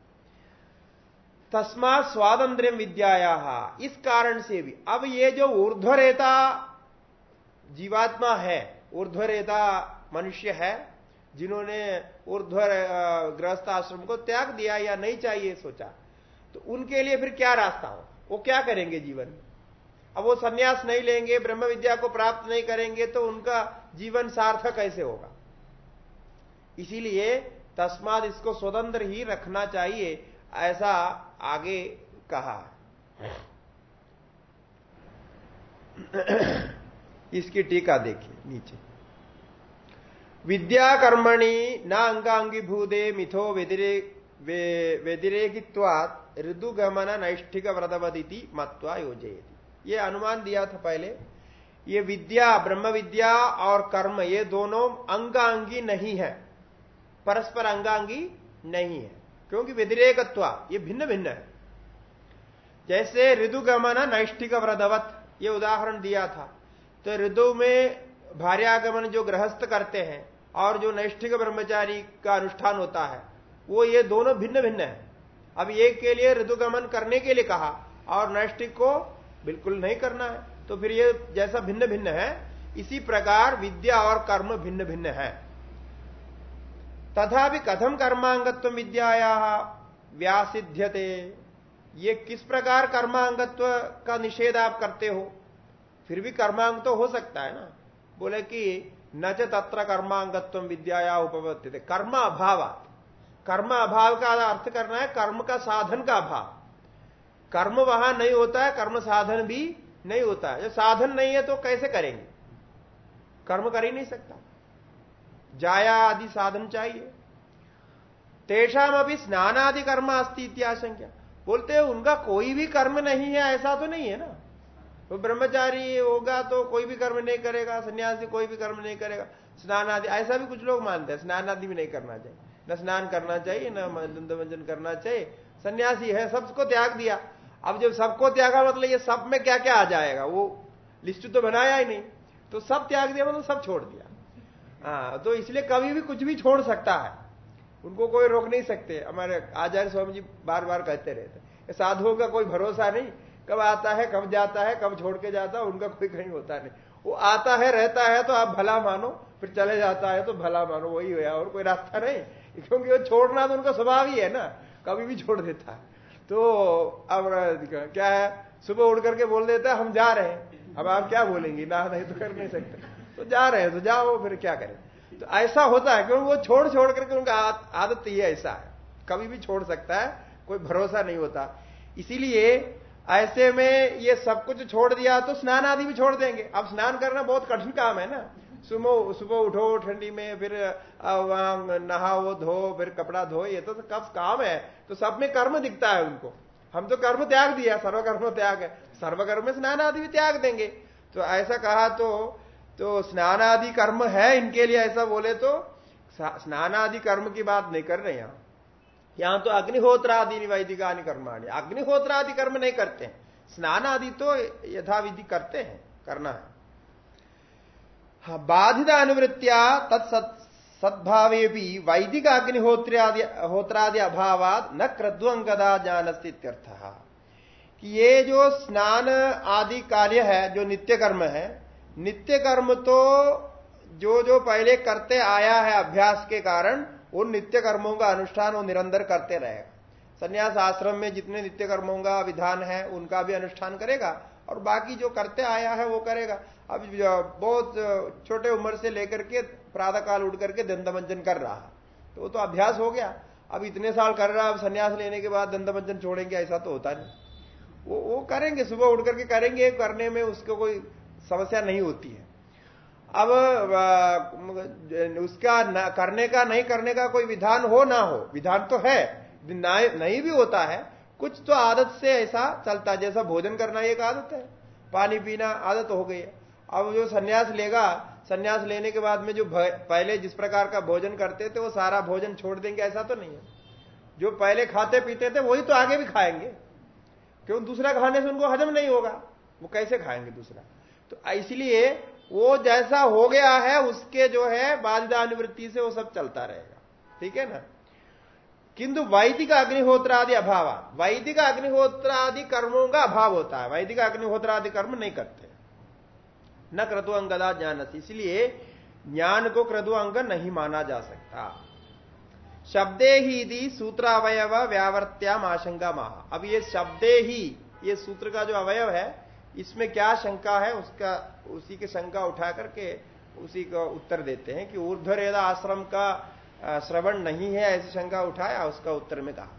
तस्मात स्वातंत्र विद्याया, इस कारण से भी। अब ये जो ऊर्ध्वरेता जीवात्मा है, ऊर्ध्वरेता मनुष्य है, जिन्होंने ऊर्ध्व गृहस्थ आश्रम को त्याग दिया या नहीं चाहिए सोचा तो उनके लिए फिर क्या रास्ता हो? वो क्या करेंगे जीवन? में अब वो सन्यास नहीं लेंगे ब्रह्म विद्या को प्राप्त नहीं करेंगे तो उनका जीवन सार्थक कैसे होगा? इसीलिए तस्माद इसको स्वतंत्र ही रखना चाहिए, ऐसा आगे कहा। इसकी टीका देखिए, नीचे। विद्या कर्मणि न अंगांगी भूदे मिथो व्यतिरे व्यतिरेकित्वात ऋदुगमन नैष्ठिक व्रतवदिति मत्वा योजयती। ये अनुमान दिया था पहले। ये विद्या, ब्रह्म विद्या और कर्म, ये दोनों अंगांगी नहीं है। परस्पर अंगांगी नहीं है। क्योंकि व्यतिरेकत्व, ये भिन्न भिन्न है। जैसे ऋदुगमन नैष्ठिक व्रतवत ये उदाहरण दिया था। तो ऋदु में भार्यागमन जो गृहस्थ करते हैं और जो नैष्ठिक ब्रह्मचारी का अनुष्ठान होता है, वो ये दोनों भिन्न भिन्न है। अब एक के लिए ऋदुगमन करने के लिए कहा और नैष्ठिक को बिल्कुल नहीं करना है तो फिर ये जैसा भिन्न भिन्न है, इसी प्रकार विद्या और कर्म भिन्न भिन्न है। तथा भी कथम कर्मांगत्व विद्याया व्यासिध्यते। ये किस प्रकार कर्मांगत्व का निषेध आप करते हो? फिर भी कर्मांग तो हो सकता है ना। बोले कि न च तत्र कर्मांगत्व विद्याया उपवत्ति कर्म अभाव कर्म अभाव का अर्थ करना है, कर्म का साधन का अभाव। कर्म वहाँ नहीं होता है, कर्म साधन भी नहीं होता है। जब साधन नहीं है तो कैसे करेंगे? कर्म कर ही नहीं सकता। जाया आदि साधन चाहिए। तेषाम अभी स्नानादि कर्म अस्ती इत्याशंका बोलते हैं, उनका कोई भी कर्म नहीं है, ऐसा तो नहीं है ना? वो तो ब्रह्मचारी होगा तो कोई भी कर्म नहीं करेगा, सन्यासी कोई भी कर्म नहीं करेगा। स्नान आदि ऐसा भी कुछ लोग मानते हैं स्नान आदि भी नहीं करना चाहिए। न स्नान करना चाहिए, न दंदमंजन करना चाहिए। सन्यासी है, सबको त्याग दिया। अब जब सबको त्यागा मतलब ये सब में क्या क्या आ जाएगा? वो लिस्ट तो बनाया ही नहीं। तो सब त्याग दिया मतलब सब छोड़ दिया। हाँ तो इसलिए कभी भी कुछ भी छोड़ सकता है। उनको कोई रोक नहीं सकते। हमारे आचार्य स्वामी जी बार बार कहते रहते साधुओं का कोई भरोसा नहीं। कब आता है, कब जाता है, कब छोड़ के जाता है, उनका कोई कहीं होता नहीं। वो आता है, रहता है तो आप भला मानो। फिर चले जाता है तो भला मानो, वही हुआ और कोई रास्ता नहीं। क्योंकि वो छोड़ना तो उनका स्वभाव ही है ना। कभी भी छोड़ देता है। तो अब क्या है? सुबह उठ करके बोल देता है, हम जा रहे हैं। अब आप क्या बोलेंगे? ना, नहीं तो कर नहीं सकते। तो जा रहे हैं तो जाओ, फिर क्या करें? तो ऐसा होता है, क्योंकि वो छोड़ छोड़ करके उनका आदत ही ऐसा है। कभी भी छोड़ सकता है, कोई भरोसा नहीं होता। इसीलिए ऐसे में ये सब कुछ छोड़ दिया तो स्नान आदि भी छोड़ देंगे। अब स्नान करना बहुत कठिन काम है ना। सुबह सुबह उठो, ठंडी में फिर वहाँ नहाओ, धो, फिर कपड़ा धो, ये तो कब काम है। तो सब में कर्म दिखता है उनको। हम तो कर्म त्याग दिया, सर्वकर्म त्याग है। सर्वकर्म में स्नान आदि भी त्याग देंगे। तो ऐसा कहा तो तो स्नान आदि कर्म है इनके लिए, ऐसा बोले तो स्नान आदि कर्म की बात नहीं कर रहे यहाँ यहाँ तो अग्निहोत्र आदि वैदिकानि कर्माणी। अग्निहोत्र आदि कर्म नहीं करते हैं। स्नान आदि तो यथाविधि करते हैं, करना है। बाधित अनुवृत्तिया तत्सत सद्भावे भी वैदिक अग्निहोत्रादि, होत्रादि अभाव न क्रद्वंगदा ज्ञान अस्तित्यर्थ कि ये जो स्नान आदि कार्य है, जो नित्य कर्म है नित्य कर्म तो जो जो पहले करते आया है अभ्यास के कारण, उन नित्य कर्मों का अनुष्ठान वो निरंतर करते रहेगा संन्यास आश्रम में जितने नित्य कर्मों का विधान है, उनका भी अनुष्ठान करेगा, और बाकी जो करते आया है वो करेगा। अब बहुत छोटे उम्र से लेकर के प्रातः काल उठ करके दंतमंजन कर रहा है। तो वो तो अभ्यास हो गया। अब इतने साल कर रहा है अब संन्यास लेने के बाद दंतमंजन छोड़ेंगे ऐसा तो होता नहीं। वो वो करेंगे सुबह उठ करके करेंगे करने में उसको कोई समस्या नहीं होती है। अब उसका न, करने का नहीं करने का कोई विधान हो ना हो विधान तो है नहीं भी होता है कुछ तो आदत से ऐसा चलता जैसा भोजन करना एक आदत है पानी पीना आदत हो गई है। अब जो सन्यास लेगा, सन्यास लेने के बाद में जो पहले जिस प्रकार का भोजन करते थे, वो सारा भोजन छोड़ देंगे, ऐसा तो नहीं है। जो पहले खाते पीते थे, वही तो आगे भी खाएँगे। क्यों? दूसरा खाने से उनको हजम नहीं होगा। वो कैसे खाएँगे दूसरा? तो इसलिए वो जैसा हो गया है, उसके जो है बाधिदानुवृत्ति से वो सब चलता रहेगा। ठीक है ना? किंतु वैदिक अग्निहोत्रादि अभाव, वैदिक अग्निहोत्रादि कर्मों का अभाव होता है। वैदिक अग्निहोत्रादि कर्म नहीं करते। न क्रतु अंगदा ज्ञान इसलिए ज्ञान को क्रतु अंग नहीं माना जा सकता। शब्दे ही दी सूत्र अवयव व्यावर्त्याम आशंका महा अब ये शब्दे ही, ये सूत्र का जो अवयव है, इसमें क्या शंका है, उसका, उसी की शंका उठा करके उसी का उत्तर देते हैं कि ऊर्धरेदा आश्रम का श्रवण नहीं है, ऐसी शंका उठाया, उसका उत्तर में कहा।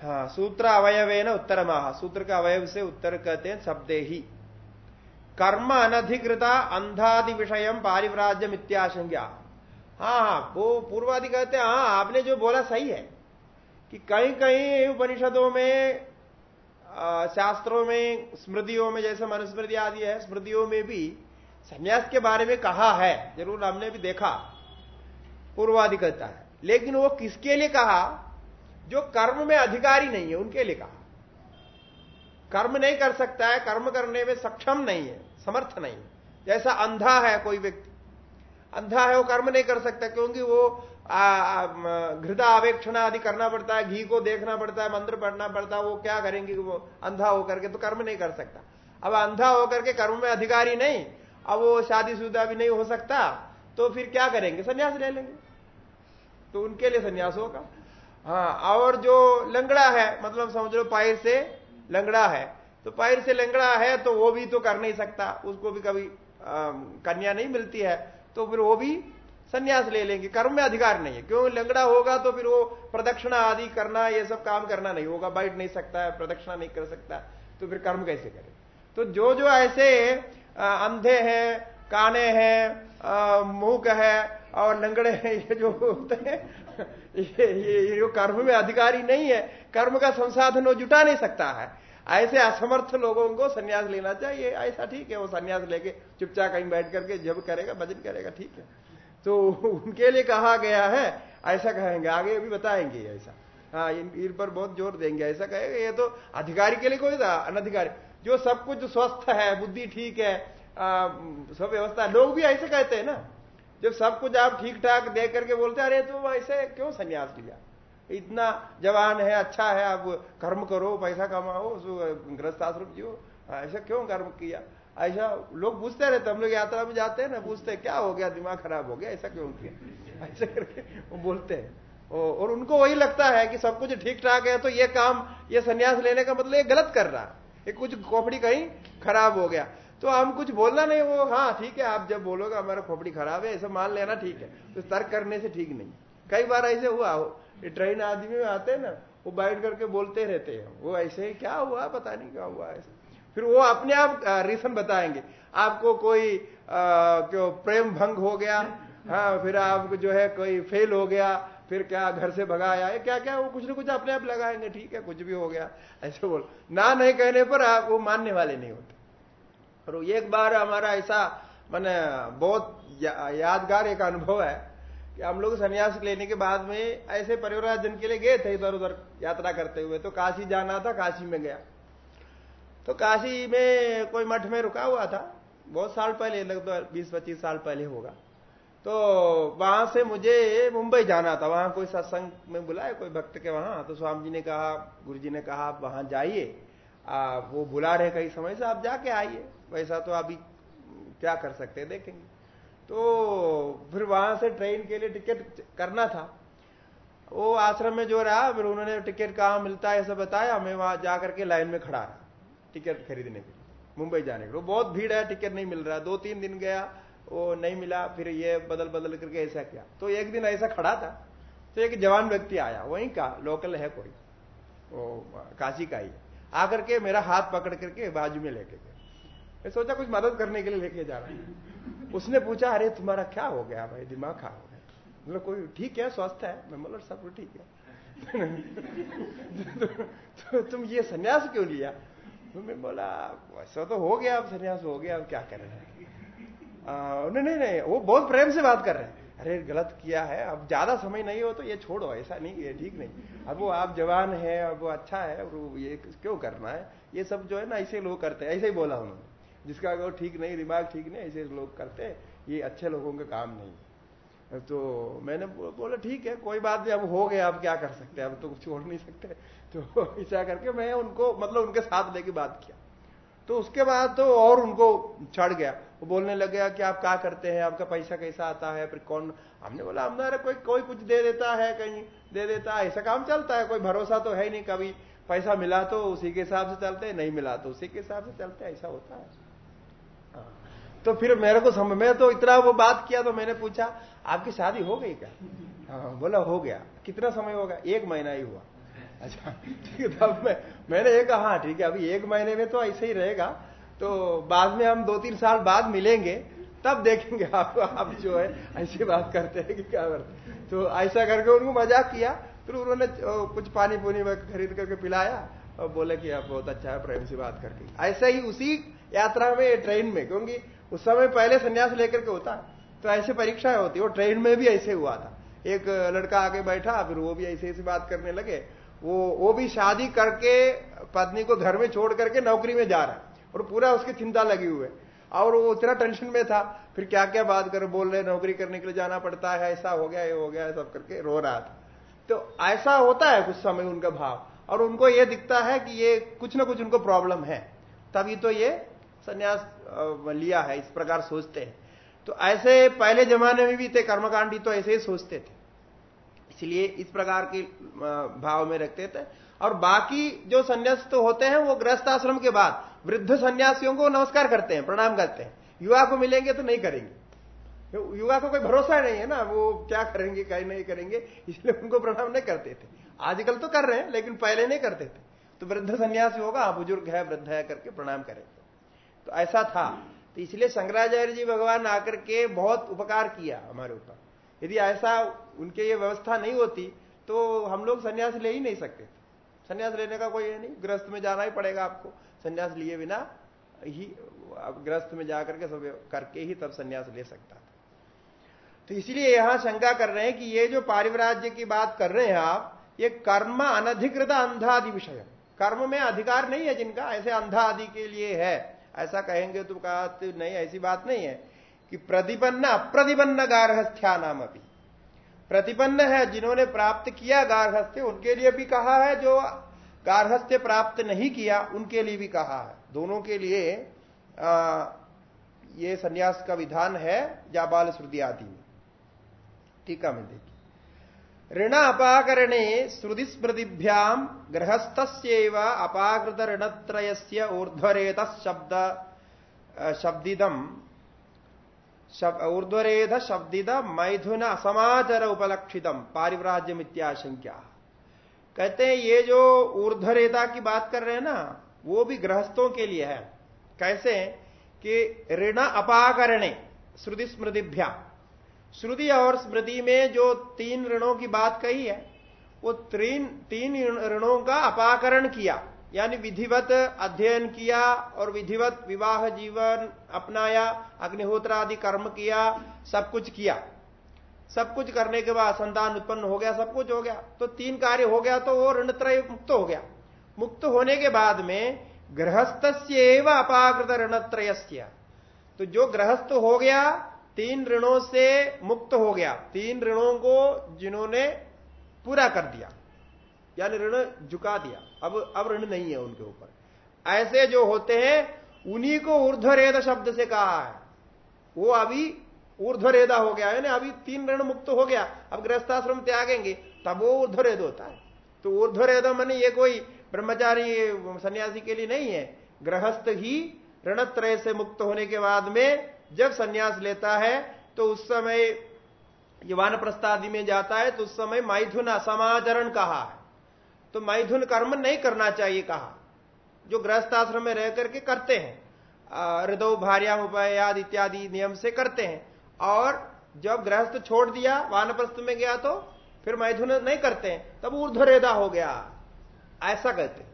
हाँ सूत्र अवयव है ना उत्तर महा सूत्र का अवयव से उत्तर कहते हैं शब्दे ही। कर्म अनधिकृता अंधादि विषय पारिव्राज्य इत्याशंज्ञा हाँ हाँ वो पूर्वादि कहते हैं हाँ आपने जो बोला सही है कि कहीं कहीं उपनिषदों में शास्त्रों में, स्मृतियों में, जैसे मनुस्मृति आदि है, स्मृतियों में भी संन्यास के बारे में कहा है, ज़रूर हमने भी देखा, पूर्वादि कहता है। लेकिन वो किसके लिए कहा? जो कर्म में अधिकारी नहीं है, उनके लिए कहा। कर्म नहीं कर सकता है, कर्म करने में सक्षम नहीं है, समर्थ नहीं है। जैसा अंधा है कोई व्यक्ति, अंधा है वो कर्म नहीं कर सकता, क्योंकि वो घृता आवेक्षण आदि करना पड़ता है, घी को देखना पड़ता है, मंत्र पढ़ना पड़ता है, वो क्या करेंगे वो अंधा होकर के तो कर्म नहीं कर सकता। अब अंधा होकर के कर्म में अधिकारी नहीं, अब वो शादीशुदा भी नहीं हो सकता तो फिर क्या करेंगे? संन्यास ले लेंगे। तो उनके लिए संन्यास होगा। हाँ और जो लंगड़ा है मतलब समझ लो पैर से लंगड़ा है तो पैर से लंगड़ा है तो वो भी तो कर नहीं सकता। उसको भी कभी कन्या नहीं मिलती है तो फिर वो भी संन्यास ले लेंगे। कर्म में अधिकार नहीं है। क्यों? लंगड़ा होगा तो फिर वो प्रदक्षिणा आदि करना ये सब काम करना नहीं होगा। बैठ नहीं सकता है प्रदक्षिणा नहीं कर सकता तो फिर कर्म कैसे करे? तो जो जो ऐसे अंधे हैं काने हैं मूक है और लंगड़े हैं ये जो होते हैं ये, ये जो कर्म में अधिकारी नहीं है। कर्म का संसाधन वो जुटा नहीं सकता है। ऐसे असमर्थ लोगों को संन्यास लेना चाहिए। ऐसा ठीक है वो सन्यास लेके चुपचाप कहीं बैठ करके जब करेगा भजन करेगा ठीक है। तो उनके लिए कहा गया है ऐसा कहेंगे। आगे भी बताएँगे ऐसा। हाँ इन, पर बहुत ज़ोर देंगे ऐसा कहेगा। ये तो अधिकारी के लिए कोई था अनधिकारी। जो सब कुछ स्वस्थ है बुद्धि ठीक है आ, सब व्यवस्था। लोग भी ऐसे कहते हैं ना। जब सब कुछ आप ठीक ठाक दे करके बोलते अरे तुम ऐसे क्यों संन्यास लिया? इतना जवान है अच्छा है आप कर्म करो, पैसा कमाओ ग्रस्त आश्रम जियो। ऐसा क्यों कर्म किया? ऐसा लोग पूछते रहते हम लोग यात्रा में जाते हैं ना, पूछते क्या हो गया, दिमाग खराब हो गया, ऐसा क्यों किया? ऐसा करके वो बोलते हैं। और उनको वही लगता है कि सब कुछ ठीक ठाक है तो ये काम, ये संन्यास लेने का मतलब ये गलत कर रहा है। ये कुछ खोपड़ी कहीं खराब हो गया। तो हम कुछ बोलना नहीं, वो हाँ ठीक है, आप जब बोलोगे, हमारा खोपड़ी खराब है, ऐसा मान लेना ठीक है। तो तर्क करने से ठीक नहीं। कई बार ऐसे हुआ हो ट्रेन आदमी में आते हैं ना वो बैठ करके बोलते रहते हैं। वो ऐसे ही क्या हुआ पता नहीं क्या हुआ ऐसे। फिर वो अपने आप रीजन बताएँगे। आपको कोई आ, क्यों प्रेम भंग हो गया हाँ फिर आप जो है कोई फेल हो गया फिर क्या घर से भगाया है क्या क्या वो कुछ ना कुछ अपने आप लगाएँगे ठीक है कुछ भी हो गया ऐसे बोल। ना नहीं कहने पर आप वो मानने वाले नहीं होते। और एक बार हमारा ऐसा मैंने बहुत या, यादगार एक अनुभव है। कि हम लोग संन्यास लेने के बाद में ऐसे परिवार जन के लिए गए थे इधर उधर यात्रा करते हुए। तो काशी जाना था, काशी में गया। तो काशी में कोई मठ में रुका हुआ था। बहुत साल पहले, लगभग बीस पच्चीस साल पहले होगा। तो वहाँ से मुझे मुंबई जाना था। वहाँ कोई सत्संग में बुलाया, कोई भक्त के वहाँ। तो स्वामी जी ने कहा, गुरु जी ने कहा, आप वहाँ जाइए। वो बुला रहे कई समय से, आप जाके आइए। वैसा तो अभी क्या कर सकते देखेंगे। तो फिर वहाँ से ट्रेन के लिए टिकट करना था। वो आश्रम में जो रहा, फिर उन्होंने टिकट कहाँ मिलता है ऐसा बताया। मैं वहाँ जाकर के लाइन में खड़ा रहा, टिकट खरीदने के लिए, मुंबई जाने के लिए। बहुत भीड़ है, टिकट नहीं मिल रहा। दो तीन दिन गया, वो नहीं मिला, फिर ये बदल बदल करके ऐसा किया। तो एक दिन ऐसा खड़ा था तो एक जवान व्यक्ति आया, वहीं का लोकल है कोई। वो काशी का ही आकर के मेरा हाथ पकड़ करके बाजू में लेके गए मैं सोचा कुछ मदद करने के लिए लेके जा रहा है। उसने पूछा अरे तुम्हारा क्या हो गया भाई? दिमाग खा हो गया। मतलब कोई ठीक है स्वस्थ है? मैं बोला सब ठीक है। तो, तो तुम ये संन्यास क्यों लिया? तो मैं बोला वैसा तो हो गया अब संन्यास हो गया अब क्या कर रहे हैं? नहीं नहीं वो बहुत प्रेम से बात कर रहे हैं। अरे गलत किया है अब ज़्यादा समय नहीं हो तो ये छोड़ो ऐसा नहीं है ठीक नहीं। अब वो आप जवान है अब वो अच्छा है और ये क्यों करना है? ये सब जो है ना ऐसे लोग करते हैं ऐसे ही बोला उन्होंने। जिसका वो ठीक नहीं, दिमाग ठीक नहीं, ऐसे लोग करते, ये अच्छे लोगों का काम नहीं तो मैंने बोला, ठीक है, कोई बात नहीं, अब हो गया, अब क्या कर सकते हैं? अब तो कुछ छोड़ नहीं सकते। तो ऐसा करके मैं उनको मतलब उनके साथ लेके बात किया। तो उसके बाद तो और उनको चढ़ गया। वो बोलने लग गया कि आप क्या करते हैं? आपका पैसा कैसा आता है? फिर कौन, हमने बोला हमारे कोई कोई कुछ दे देता है कहीं, दे देता है, ऐसा काम चलता है, कोई भरोसा तो है ही नहीं कभी। पैसा मिला तो उसी के हिसाब से चलते हैं नहीं मिला तो उसी के हिसाब से चलते हैं ऐसा होता है हाँ। तो फिर मेरे को समझ में तो इतना वो बात किया तो मैंने पूछा आपकी शादी हो गई क्या? हाँ बोला हो गया। कितना समय होगा? एक महीना ही हुआ। अच्छा ठीक है तब मैं मैंने ये कहा हाँ, ठीक है अभी एक महीने में तो ऐसे ही रहेगा। तो बाद में हम दो तीन साल बाद मिलेंगे तब देखेंगे आप आप जो है ऐसी बात करते हैं कि क्या करते तो ऐसा करके उनको मज़ाक किया फिर उन्होंने कुछ पानी पुनी खरीद करके पिलाया और बोले कि आप बहुत अच्छा है प्रेम से बात करके। ऐसा ही उसी यात्रा में ट्रेन में क्योंकि उस समय पहले संन्यास लेकर के होता तो ऐसे परीक्षा होती। वो ट्रेन में भी ऐसे हुआ था। एक लड़का आके बैठा, फिर वो भी ऐसे ऐसी बात करने लगे। वो वो भी शादी करके, पत्नी को घर में छोड़ करके नौकरी में जा रहा है। और पूरा उसकी चिंता लगी हुई है। और वो उतना टेंशन में था, फिर क्या क्या बात कर, बोल रहे, नौकरी करने के लिए जाना पड़ता है, ऐसा हो गया, ये हो गया, सब करके रो रहा था। तो ऐसा होता है कुछ समय उनका भाव। और उनको ये दिखता है कि ये कुछ ना कुछ उनको प्रॉब्लम है। तभी तो ये संन्यास लिया है, इस प्रकार सोचते हैं। तो ऐसे पहले जमाने में भी थे, कर्मकांडी तो ऐसे ही सोचते थे। इसलिए इस प्रकार के भाव में रखते थे। और बाकी जो संन्यास तो होते हैं, वो ग्रस्त आश्रम के बाद वृद्ध सन्यासियों को नमस्कार करते हैं, प्रणाम करते हैं। युवा को मिलेंगे तो नहीं करेंगे। युवा को कोई भरोसा नहीं है ना, वो क्या करेंगे क्या नहीं करेंगे, इसलिए उनको प्रणाम नहीं करते थे। आजकल तो कर रहे हैं, लेकिन पहले नहीं करते थे। तो वृद्ध सन्यासी होगा बुज़ुर्ग है, वृद्ध है, करके प्रणाम करेंगे। तो ऐसा था। तो इसलिए शंकराचार्य जी भगवान आकर के बहुत उपकार किया हमारे ऊपर। यदि ऐसा उनके ये व्यवस्था नहीं होती तो हम लोग संन्यास ले ही नहीं सकते। संन्यास लेने का कोई नहीं ग्रस्त में जाना ही पड़ेगा आपको। संन्यास लिए बिना ही ग्रस्त में जाकर के सब करके ही तब संन्यास ले सकता था। तो इसलिए यहाँ शंका कर रहे हैं कि ये जो पारिवराज्य की बात कर रहे हैं आप, ये कर्म अनधिकृत अंधादि विषय। कर्म में अधिकार नहीं है जिनका, ऐसे अंधा आदि के लिए है। ऐसा कहेंगे तो कहा तो नहीं ऐसी बात नहीं है कि प्रतिपन्न अप्रतिपन्न गार्हस्थ्या नाम अभी प्रतिपन्न है जिन्होंने प्राप्त किया गार्हस्थ्य उनके लिए भी कहा है जो गार्हस्थ्य प्राप्त नहीं किया उनके लिए भी कहा है। दोनों के लिए आ, ये संन्यास का विधान है जाबाल श्रुति आदि में। टीका में देखिए। ऋण अपाकरणे श्रुति स्मृतिभ्याम गृहस्थ अपाकृत ऋणत्रय ऊर्धरेत शब्द शब्दिदम ऊर्ध्वरेध शब्दिद मैथुन असमाचर उपलक्षितम पारिव्राज्य मित्याशंक्या कहते हैं, ये जो ऊर्ध्वरेता की बात कर रहे हैं ना, वो भी गृहस्थों के लिए है। कैसे? कि ऋण अपाकरणे श्रुति स्मृतिभ्या श्रुति और स्मृति में जो तीन ऋणों की बात कही है, वो तीन तीन ऋणों का अपाकरण किया, यानी विधिवत अध्ययन किया और विधिवत विवाह जीवन अपनाया अग्निहोत्र आदि कर्म किया, सब कुछ किया। सब कुछ करने के बाद संतान उत्पन्न हो गया, सब कुछ हो गया। तो तीन कार्य हो गया तो वो ऋणत्रय मुक्त हो गया। मुक्त होने के बाद में गृहस्थ अपाकृत ऋणत्रय तो जो गृहस्थ हो गया तीन ऋणों से मुक्त हो गया। तीन ऋणों को जिन्होंने पूरा कर दिया, यानी ऋण झुका दिया। अब अब ऋण नहीं है उनके ऊपर। ऐसे जो होते हैं, उन्हीं को ऊर्ध्वरेद शब्द से कहा है। वो अभी ऊर्ध्वरेदा हो गया है ना अभी तीन ऋण मुक्त हो गया। अब गृहस्थाश्रम त्यागेंगे, तब वो ऊर्ध्वरेद होता है। तो ऊर्ध्वरेद मन ये कोई ब्रह्मचारी, सन्यासी के लिए नहीं है। गृहस्थ ही ऋणत्रय से मुक्त होने के बाद में जब सन्यास लेता है तो उस समय युवान प्रस्तादि में जाता है तो उस समय मैथुन असमाचरण कहा है। तो मैथुन कर्म नहीं करना चाहिए कहा। जो गृहस्थ आश्रम में रह करके करते हैं। हृदय भार्याम उपायाद इत्यादि नियम से करते हैं। और जब गृहस्थ छोड़ दिया, वानप्रस्थ में गया तो फिर मैथुन नहीं करते हैं। तब ऊर्ध्वरेदा हो गया। ऐसा कहते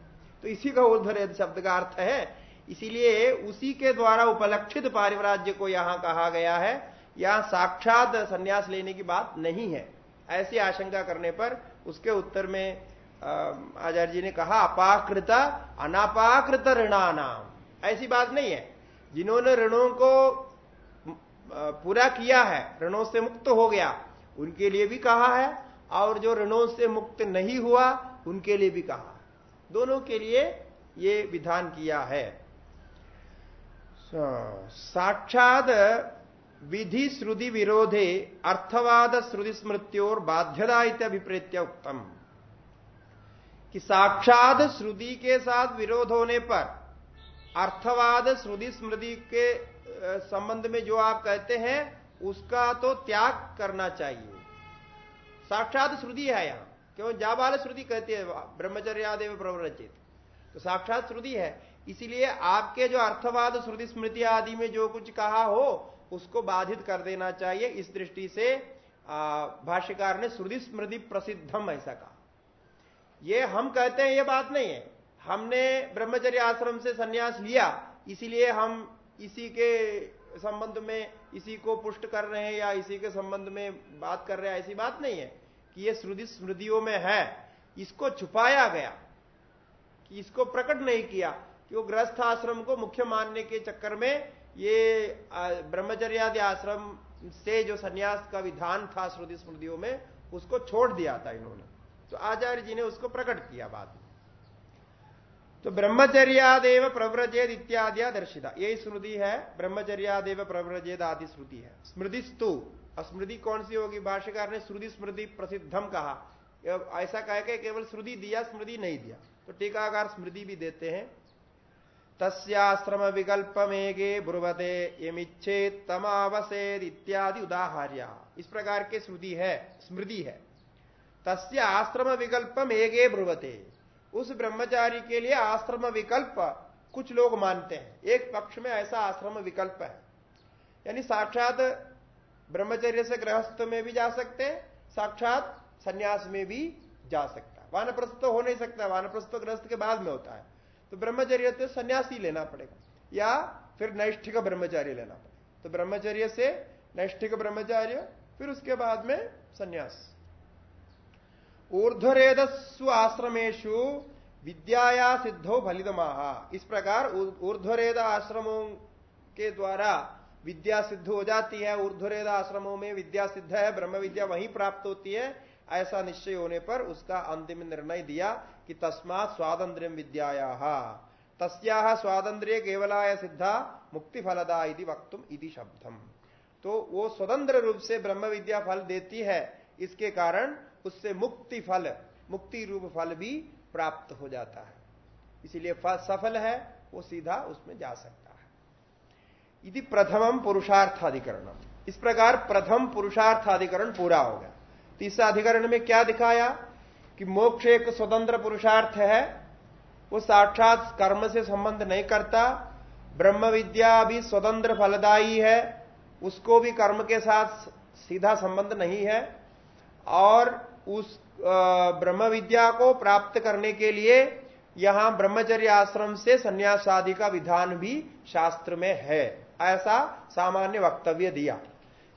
तो इसी का ऊर्ध्वरेद शब्द का अर्थ है इसीलिए उसी के द्वारा उपलक्षित पारिवराज्य को यहाँ कहा गया है। यहाँ साक्षात संन्यास लेने की बात नहीं है। ऐसी आशंका करने पर उसके उत्तर में आचार्य जी ने कहा, अपाकृत अनापाकृत ऋणानाम। ऐसी बात नहीं है। जिन्होंने ऋणों को पूरा किया है, ऋणों से मुक्त हो गया, उनके लिए भी कहा है, और जो ऋणों से मुक्त नहीं हुआ, उनके लिए भी कहा। दोनों के लिए ये विधान किया है। साक्षात विधि श्रुति विरोधे अर्थवाद श्रुति स्मृत्योर बाध्यता अभिप्रेत्य उत्तम कि साक्षात श्रुति के साथ विरोध होने पर अर्थवाद श्रुति स्मृति के संबंध में जो आप कहते हैं, उसका तो त्याग करना चाहिए। साक्षात श्रुति है यहाँ। क्यों? जाबाल श्रुति कहती है, ब्रह्मचर्यादेव प्रवरचित। तो साक्षात श्रुति है। इसीलिए आपके जो अर्थवाद श्रुति स्मृति आदि में जो कुछ कहा हो, उसको बाधित कर देना चाहिए। इस दृष्टि से भाष्यकार ने श्रुति स्मृति प्रसिद्धम ऐसा कहा। ये हम कहते हैं, ये बात नहीं है। हमने ब्रह्मचर्य आश्रम से सन्यास लिया, इसीलिए हम इसी के संबंध में, इसी को पुष्ट कर रहे हैं या इसी के संबंध में बात कर रहे हैं, ऐसी बात नहीं है कि ये श्रुति स्मृतियों में है। इसको छुपाया गया, कि इसको प्रकट नहीं किया। कि वो गृहस्थ आश्रम को मुख्य मानने के चक्कर में ये ब्रह्मचर्यादि आश्रम से जो सन्यास का विधान था श्रुति स्मृतियों में, उसको छोड़ दिया था इन्होंने। तो आचार्य जी ने उसको प्रकट किया बाद में। तो ब्रह्मचर्यादेव प्रव्रजेद इत्यादि दर्शिता यही स्मृति है, ब्रह्मचर्यादेव प्रव्रजेद आदि श्रुति है। स्मृति स्मृतिस्तु स्मृति कौन सी होगी? भाष्यकार ने श्रुति स्मृति प्रसिद्धम कहा। ऐसा कह के केवल श्रुति दिया, स्मृति नहीं दिया। तो टीकाकार स्मृति भी देते हैं। तस्याश्रम विकल्प मेघे ब्रुवते यमिच्छे तमावसेद इत्यादि उदाहर्या। इस प्रकार के श्रुति है, स्मृति है। तस्य आश्रम विकल्प एगे ब्रुवते। उस ब्रह्मचारी के लिए आश्रम विकल्प कुछ लोग मानते हैं। एक पक्ष में ऐसा आश्रम विकल्प है। यानी साक्षात ब्रह्मचर्य से गृहस्थ में भी जा सकते हैं, साक्षात संन्यास में भी जा सकता है। वानप्रस्थ तो हो नहीं सकता, वानप्रस्थ तो गृहस्थ के बाद में होता है। तो ब्रह्मचर्य तो सन्यासी लेना पड़ेगा, या फिर नैष्ठिक ब्रह्मचार्य लेना पड़ेगा। तो ब्रह्मचर्य से नैष्ठिक ब्रह्मचार्य, फिर उसके बाद में संन्यास। ऊर्धरेदस्व आश्रमेशु विद्याया सिद्धो फलितमाहा। इस प्रकार ऊर्ध्वरेद आश्रमों के द्वारा विद्या सिद्ध हो जाती है। ऊर्ध्वरेद आश्रमों में विद्या सिद्ध है ब्रह्म विद्या वहीं प्राप्त होती है। ऐसा निश्चय होने पर उसका अंतिम निर्णय दिया कि तस्मात स्वातंत्र विद्याया। तस्या स्वातंत्र्य केवलाय सिद्धा मुक्ति फलदा यदि वक्तुम इति शब्दम। तो वो स्वतंत्र रूप से ब्रह्म विद्या फल देती है, इसके कारण उससे मुक्ति फल, मुक्ति रूप फल भी प्राप्त हो जाता है। इसीलिए सफल है, वो सीधा उसमें जा सकता है। यदि प्रथमम पुरुषार्थाधिकरण इस प्रकार प्रथम पुरुषार्थाधिकरण पूरा हो गया। तीसरा अधिकरण में क्या दिखाया कि मोक्ष एक स्वतंत्र पुरुषार्थ है, वो साक्षात कर्म से संबंध नहीं करता, ब्रह्म विद्या भी स्वतंत्र फलदायी है, उसको भी कर्म के साथ सीधा संबंध नहीं है, और उस ब्रह्म विद्या को प्राप्त करने के लिए यहाँ ब्रह्मचर्य आश्रम से संन्यास आदि का विधान भी शास्त्र में है, ऐसा सामान्य वक्तव्य दिया।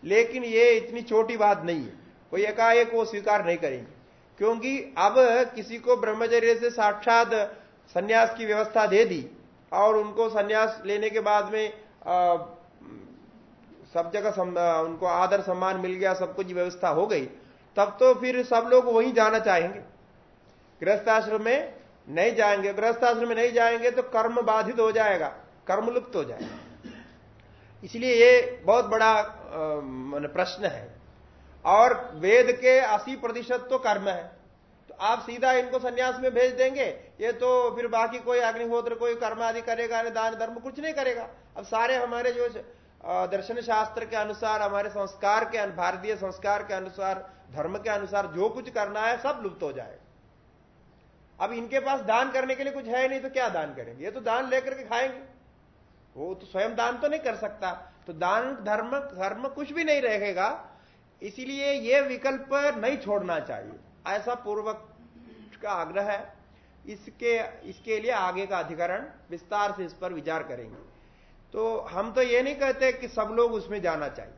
लेकिन ये इतनी छोटी बात नहीं है। कोई एकाएक वो स्वीकार नहीं करेंगे। क्योंकि अब किसी को ब्रह्मचर्य से साक्षात संन्यास की व्यवस्था दे दी और उनको संन्यास लेने के बाद में आ, सब जगह उनको आदर सम्मान मिल गया सब कुछ व्यवस्था हो गई तब तो फिर सब लोग वहीं जाना चाहेंगे। गृहस्थाश्रम में नहीं जाएँगे गृहस्थाश्रम में नहीं जाएँगे तो कर्म बाधित हो जाएगा कर्म लुप्त हो जाएगा। इसलिए ये बहुत बड़ा प्रश्न है। और वेद के 80 प्रतिशत तो कर्म है। तो आप सीधा इनको सन्यास में भेज देंगे। ये तो फिर बाकी कोई अग्निहोत्र, कोई कर्म आदि करेगा दान धर्म कुछ नहीं करेगा। अब सारे हमारे जो दर्शन शास्त्र के अनुसार, हमारे संस्कार के भारतीय संस्कार के अनुसार, धर्म के अनुसार जो कुछ करना है, सब लुप्त हो जाए। अब इनके पास दान करने के लिए कुछ है नहीं तो क्या दान करेंगे? ये तो दान लेकर के खाएँगे। वो तो स्वयं दान तो नहीं कर सकता। तो दान, धर्म धर्म कुछ भी नहीं रहेगा। इसीलिए ये विकल्प नहीं छोड़ना चाहिए। ऐसा पूर्वक का आग्रह है। इसके इसके लिए आगे का अधिकरण विस्तार से इस पर विचार करेंगे। तो हम तो ये नहीं कहते कि सब लोग उसमें जाना चाहिए।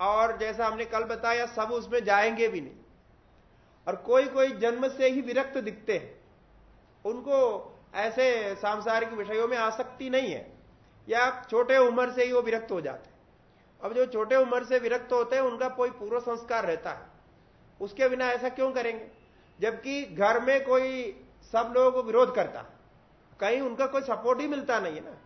और जैसा हमने कल बताया, सब उसमें जाएँगे भी नहीं। और कोई कोई जन्म से ही विरक्त दिखते हैं। उनको ऐसे सांसारिक विषयों में आसक्ति नहीं है। या छोटे उम्र से ही वो विरक्त हो जाते अब जो छोटे उम्र से विरक्त होते हैं, उनका कोई पूर्व संस्कार रहता है। उसके बिना ऐसा क्यों करेंगे? जबकि घर में कोई सब लोग विरोध करता, कहीं उनका कोई सपोर्ट ही मिलता नहीं है ना।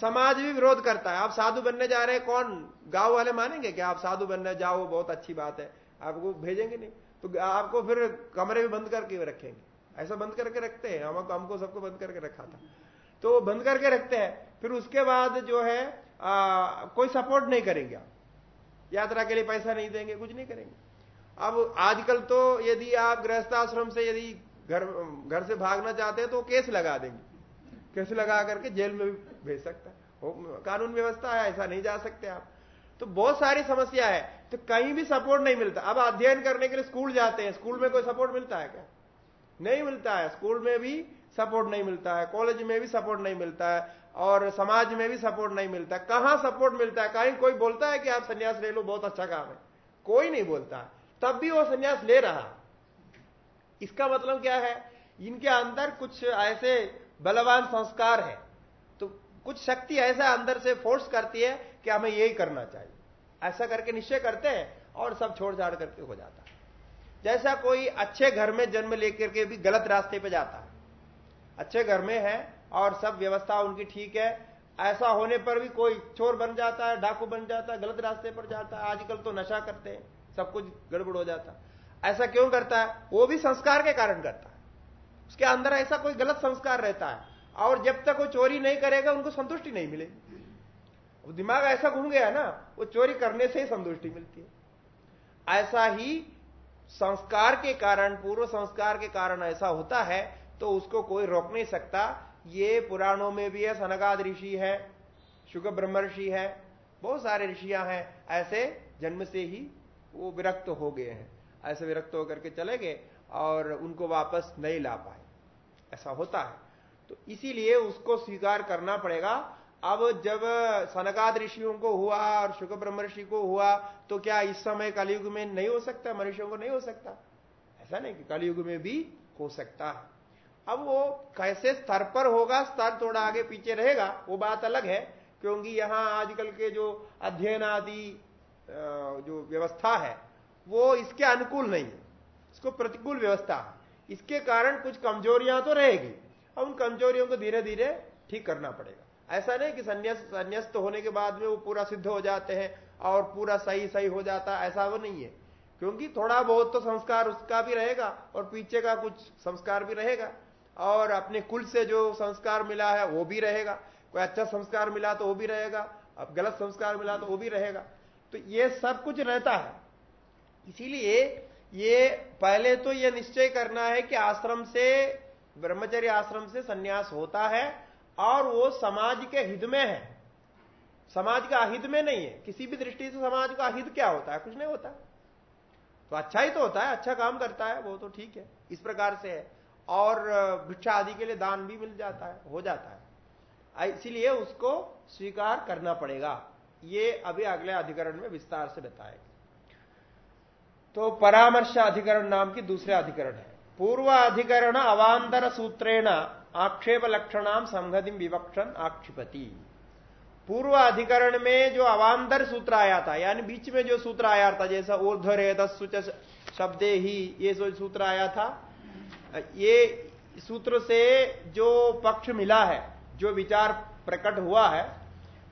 समाज भी विरोध करता है। आप साधु बनने जा रहे हैं, कौन गाँव वाले मानेंगे कि आप साधु बनने जाओ, बहुत अच्छी बात है, आपको भेजेंगे नहीं। तो आपको फिर कमरे में बंद करके रखेंगे। ऐसा बंद करके रखते हैं। हमको हमको सबको बंद करके रखा था। तो बंद करके रखते हैं। फिर उसके बाद जो है आ, कोई सपोर्ट नहीं करेंगे आप। यात्रा के लिए पैसा नहीं देंगे कुछ नहीं करेंगे। अब आजकल तो यदि आप गृहस्थाश्रम से यदि घर घर से भागना चाहते हैं तो केस लगा देंगे। केस लगा करके जेल में भी भेज सकता है कानून व्यवस्था है ऐसा नहीं जा सकते आप। तो बहुत सारी समस्या है तो कहीं भी सपोर्ट नहीं मिलता। अब अध्ययन करने के लिए स्कूल जाते हैं स्कूल में कोई सपोर्ट मिलता है क्या? नहीं मिलता है। स्कूल में भी सपोर्ट नहीं मिलता है कॉलेज में भी सपोर्ट नहीं मिलता है। और समाज में भी सपोर्ट नहीं मिलता। कहाँ सपोर्ट मिलता है? कहीं कोई बोलता है कि आप संन्यास ले लो, बहुत अच्छा काम है। कोई नहीं बोलता। तब भी वो संन्यास ले रहा। इसका मतलब क्या है? इनके अंदर कुछ ऐसे बलवान संस्कार है। तो कुछ शक्ति ऐसा अंदर से फोर्स करती है कि हमें यही करना चाहिए। ऐसा करके निश्चय करते हैं और सब छोड़ छाड़ करके हो जाता है। जैसा कोई अच्छे घर में जन्म लेकर के भी गलत रास्ते पे जाता है। अच्छे घर में है और सब व्यवस्था उनकी ठीक है। ऐसा होने पर भी कोई चोर बन जाता है, डाकू बन जाता है, गलत रास्ते पर जाता है। आजकल तो नशा करते हैं, सब कुछ गड़बड़ हो जाता है। ऐसा क्यों करता है? वो भी संस्कार के कारण करता है। उसके अंदर ऐसा कोई गलत संस्कार रहता है और जब तक वो चोरी नहीं करेगा, उनको संतुष्टि नहीं मिलेगी। वो दिमाग ऐसा घूम गया ना, वो चोरी करने से ही संतुष्टि मिलती है। ऐसा ही संस्कार के कारण, पूर्व संस्कार के कारण ऐसा होता है तो उसको कोई रोक नहीं सकता। ये पुराणों में भी है सनगाद ऋषि है शुग ब्रह्म ऋषि है, बहुत सारे ऋषियाँ हैं, ऐसे जन्म से ही वो विरक्त हो गए हैं, ऐसे विरक्त होकर के चले गए और उनको वापस नहीं ला पाए। ऐसा होता है। तो इसीलिए उसको स्वीकार करना पड़ेगा। अब जब सनकाद ऋषियों को हुआ और शुक्र ब्रह्म ऋषि को हुआ तो क्या इस समय कलयुग में नहीं हो सकता? मनुष्यों को नहीं हो सकता? ऐसा नहीं कि कलयुग में भी हो सकता है। अब वो कैसे स्तर पर होगा, स्तर थोड़ा आगे पीछे रहेगा, वो बात अलग है, क्योंकि यहाँ आजकल के जो अध्ययन आदि जो व्यवस्था है, वो इसके अनुकूल नहीं है। इसको प्रतिकूल व्यवस्था है। इसके कारण कुछ कमजोरियाँ तो रहेगी, अब उन कमजोरियों को धीरे धीरे ठीक करना पड़ेगा। ऐसा नहीं कि संन्यास, संन्यास्त होने के बाद में वो पूरा सिद्ध हो जाते हैं और पूरा सही सही हो जाता, ऐसा वो नहीं है। क्योंकि थोड़ा बहुत तो संस्कार उसका भी रहेगा और पीछे का कुछ संस्कार भी रहेगा। और अपने कुल से जो संस्कार मिला है, वो भी रहेगा। कोई अच्छा संस्कार मिला तो वो भी रहेगा, अब गलत संस्कार मिला तो वो भी रहेगा। तो ये सब कुछ रहता है। इसीलिए ये पहले तो ये निश्चय करना है कि आश्रम से, ब्रह्मचर्य आश्रम से सन्यास होता है और वो समाज के हित में है। समाज का अहित में नहीं है। किसी भी दृष्टि से समाज का अहित क्या होता है? कुछ नहीं होता। तो अच्छा ही तो होता है अच्छा काम करता है, वो तो ठीक है, इस प्रकार से है। और भिक्षा आदि के लिए दान भी मिल जाता है, हो जाता है। इसीलिए उसको स्वीकार करना पड़ेगा। ये अभी अगले अधिकरण में विस्तार से बताएगा। तो परामर्श अधिकरण नाम की दूसरे अधिकरण है। पूर्व अधिकरण अवांतर सूत्रेण आक्षेप लक्षणाम संगति विवक्षण आक्षिपति। पूर्व अधिकरण में जो अवांतर सूत्र आया था, यानी बीच में जो सूत्र आया था, जैसा ऊर्धरेद शब्दे ही ये जो सूत्र आया था ये सूत्र से जो पक्ष मिला है, जो विचार प्रकट हुआ है,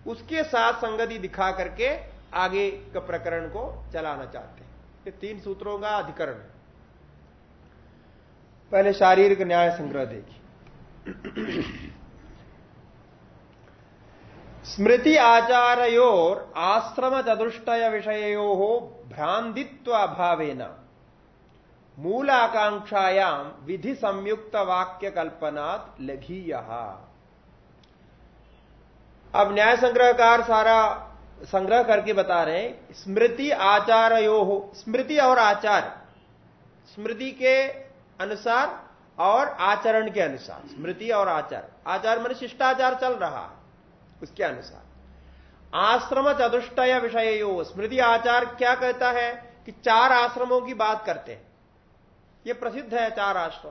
उसके साथ संगति दिखा करके आगे के प्रकरण को चलाना चाहते हैं। ये तीन सूत्रों का अधिकरण है। पहले शारीरिक न्याय संग्रह देखिए। स्मृति आचार्योर आश्रम चतुष्टय विषयो भ्रांतित्व अभावेन मूल आकांक्षायाम विधि संयुक्त वाक्य कल्पनात् लघी अब न्याय संग्रहकार सारा संग्रह करके बता रहे स्मृति आचार्यो हो स्मृति और आचार, स्मृति के अनुसार और आचरण के अनुसार, स्मृति और आचार आचार मन शिष्टाचार चल रहा उसके अनुसार। आश्रम चतुष्टय विषय यो स्मृति आचार क्या कहता है कि चार आश्रमों की बात करते हैं। ये प्रसिद्ध है चार आश्रम।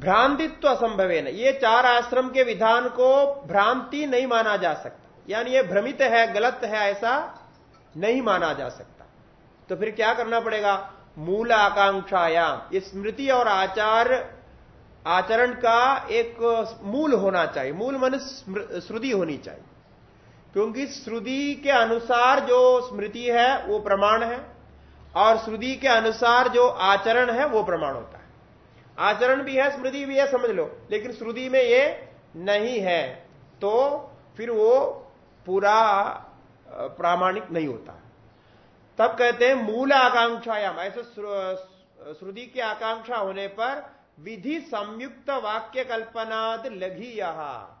भ्रांतित्व असंभव है ये चार आश्रम के विधान को भ्रांति नहीं माना जा सकता। यानी ये भ्रमित है, गलत है, ऐसा नहीं माना जा सकता। तो फिर क्या करना पड़ेगा? मूल आकांक्षायाम। स्मृति और आचार, आचरण का एक मूल होना चाहिए। मूल मन श्रुति होनी चाहिए। क्योंकि श्रुति के अनुसार जो स्मृति है, वो प्रमाण है। और श्रुति के अनुसार जो आचरण है वो प्रमाण होता है। आचरण भी है, स्मृति भी है, समझ लो, लेकिन श्रुति में ये नहीं है तो फिर वो पूरा प्रामाणिक नहीं होता। तब कहते हैं, मूल आकांक्षायाम, ऐसे श्रुति की आकांक्षा होने पर विधि संयुक्त वाक्य कल्पनाद लघी यहा।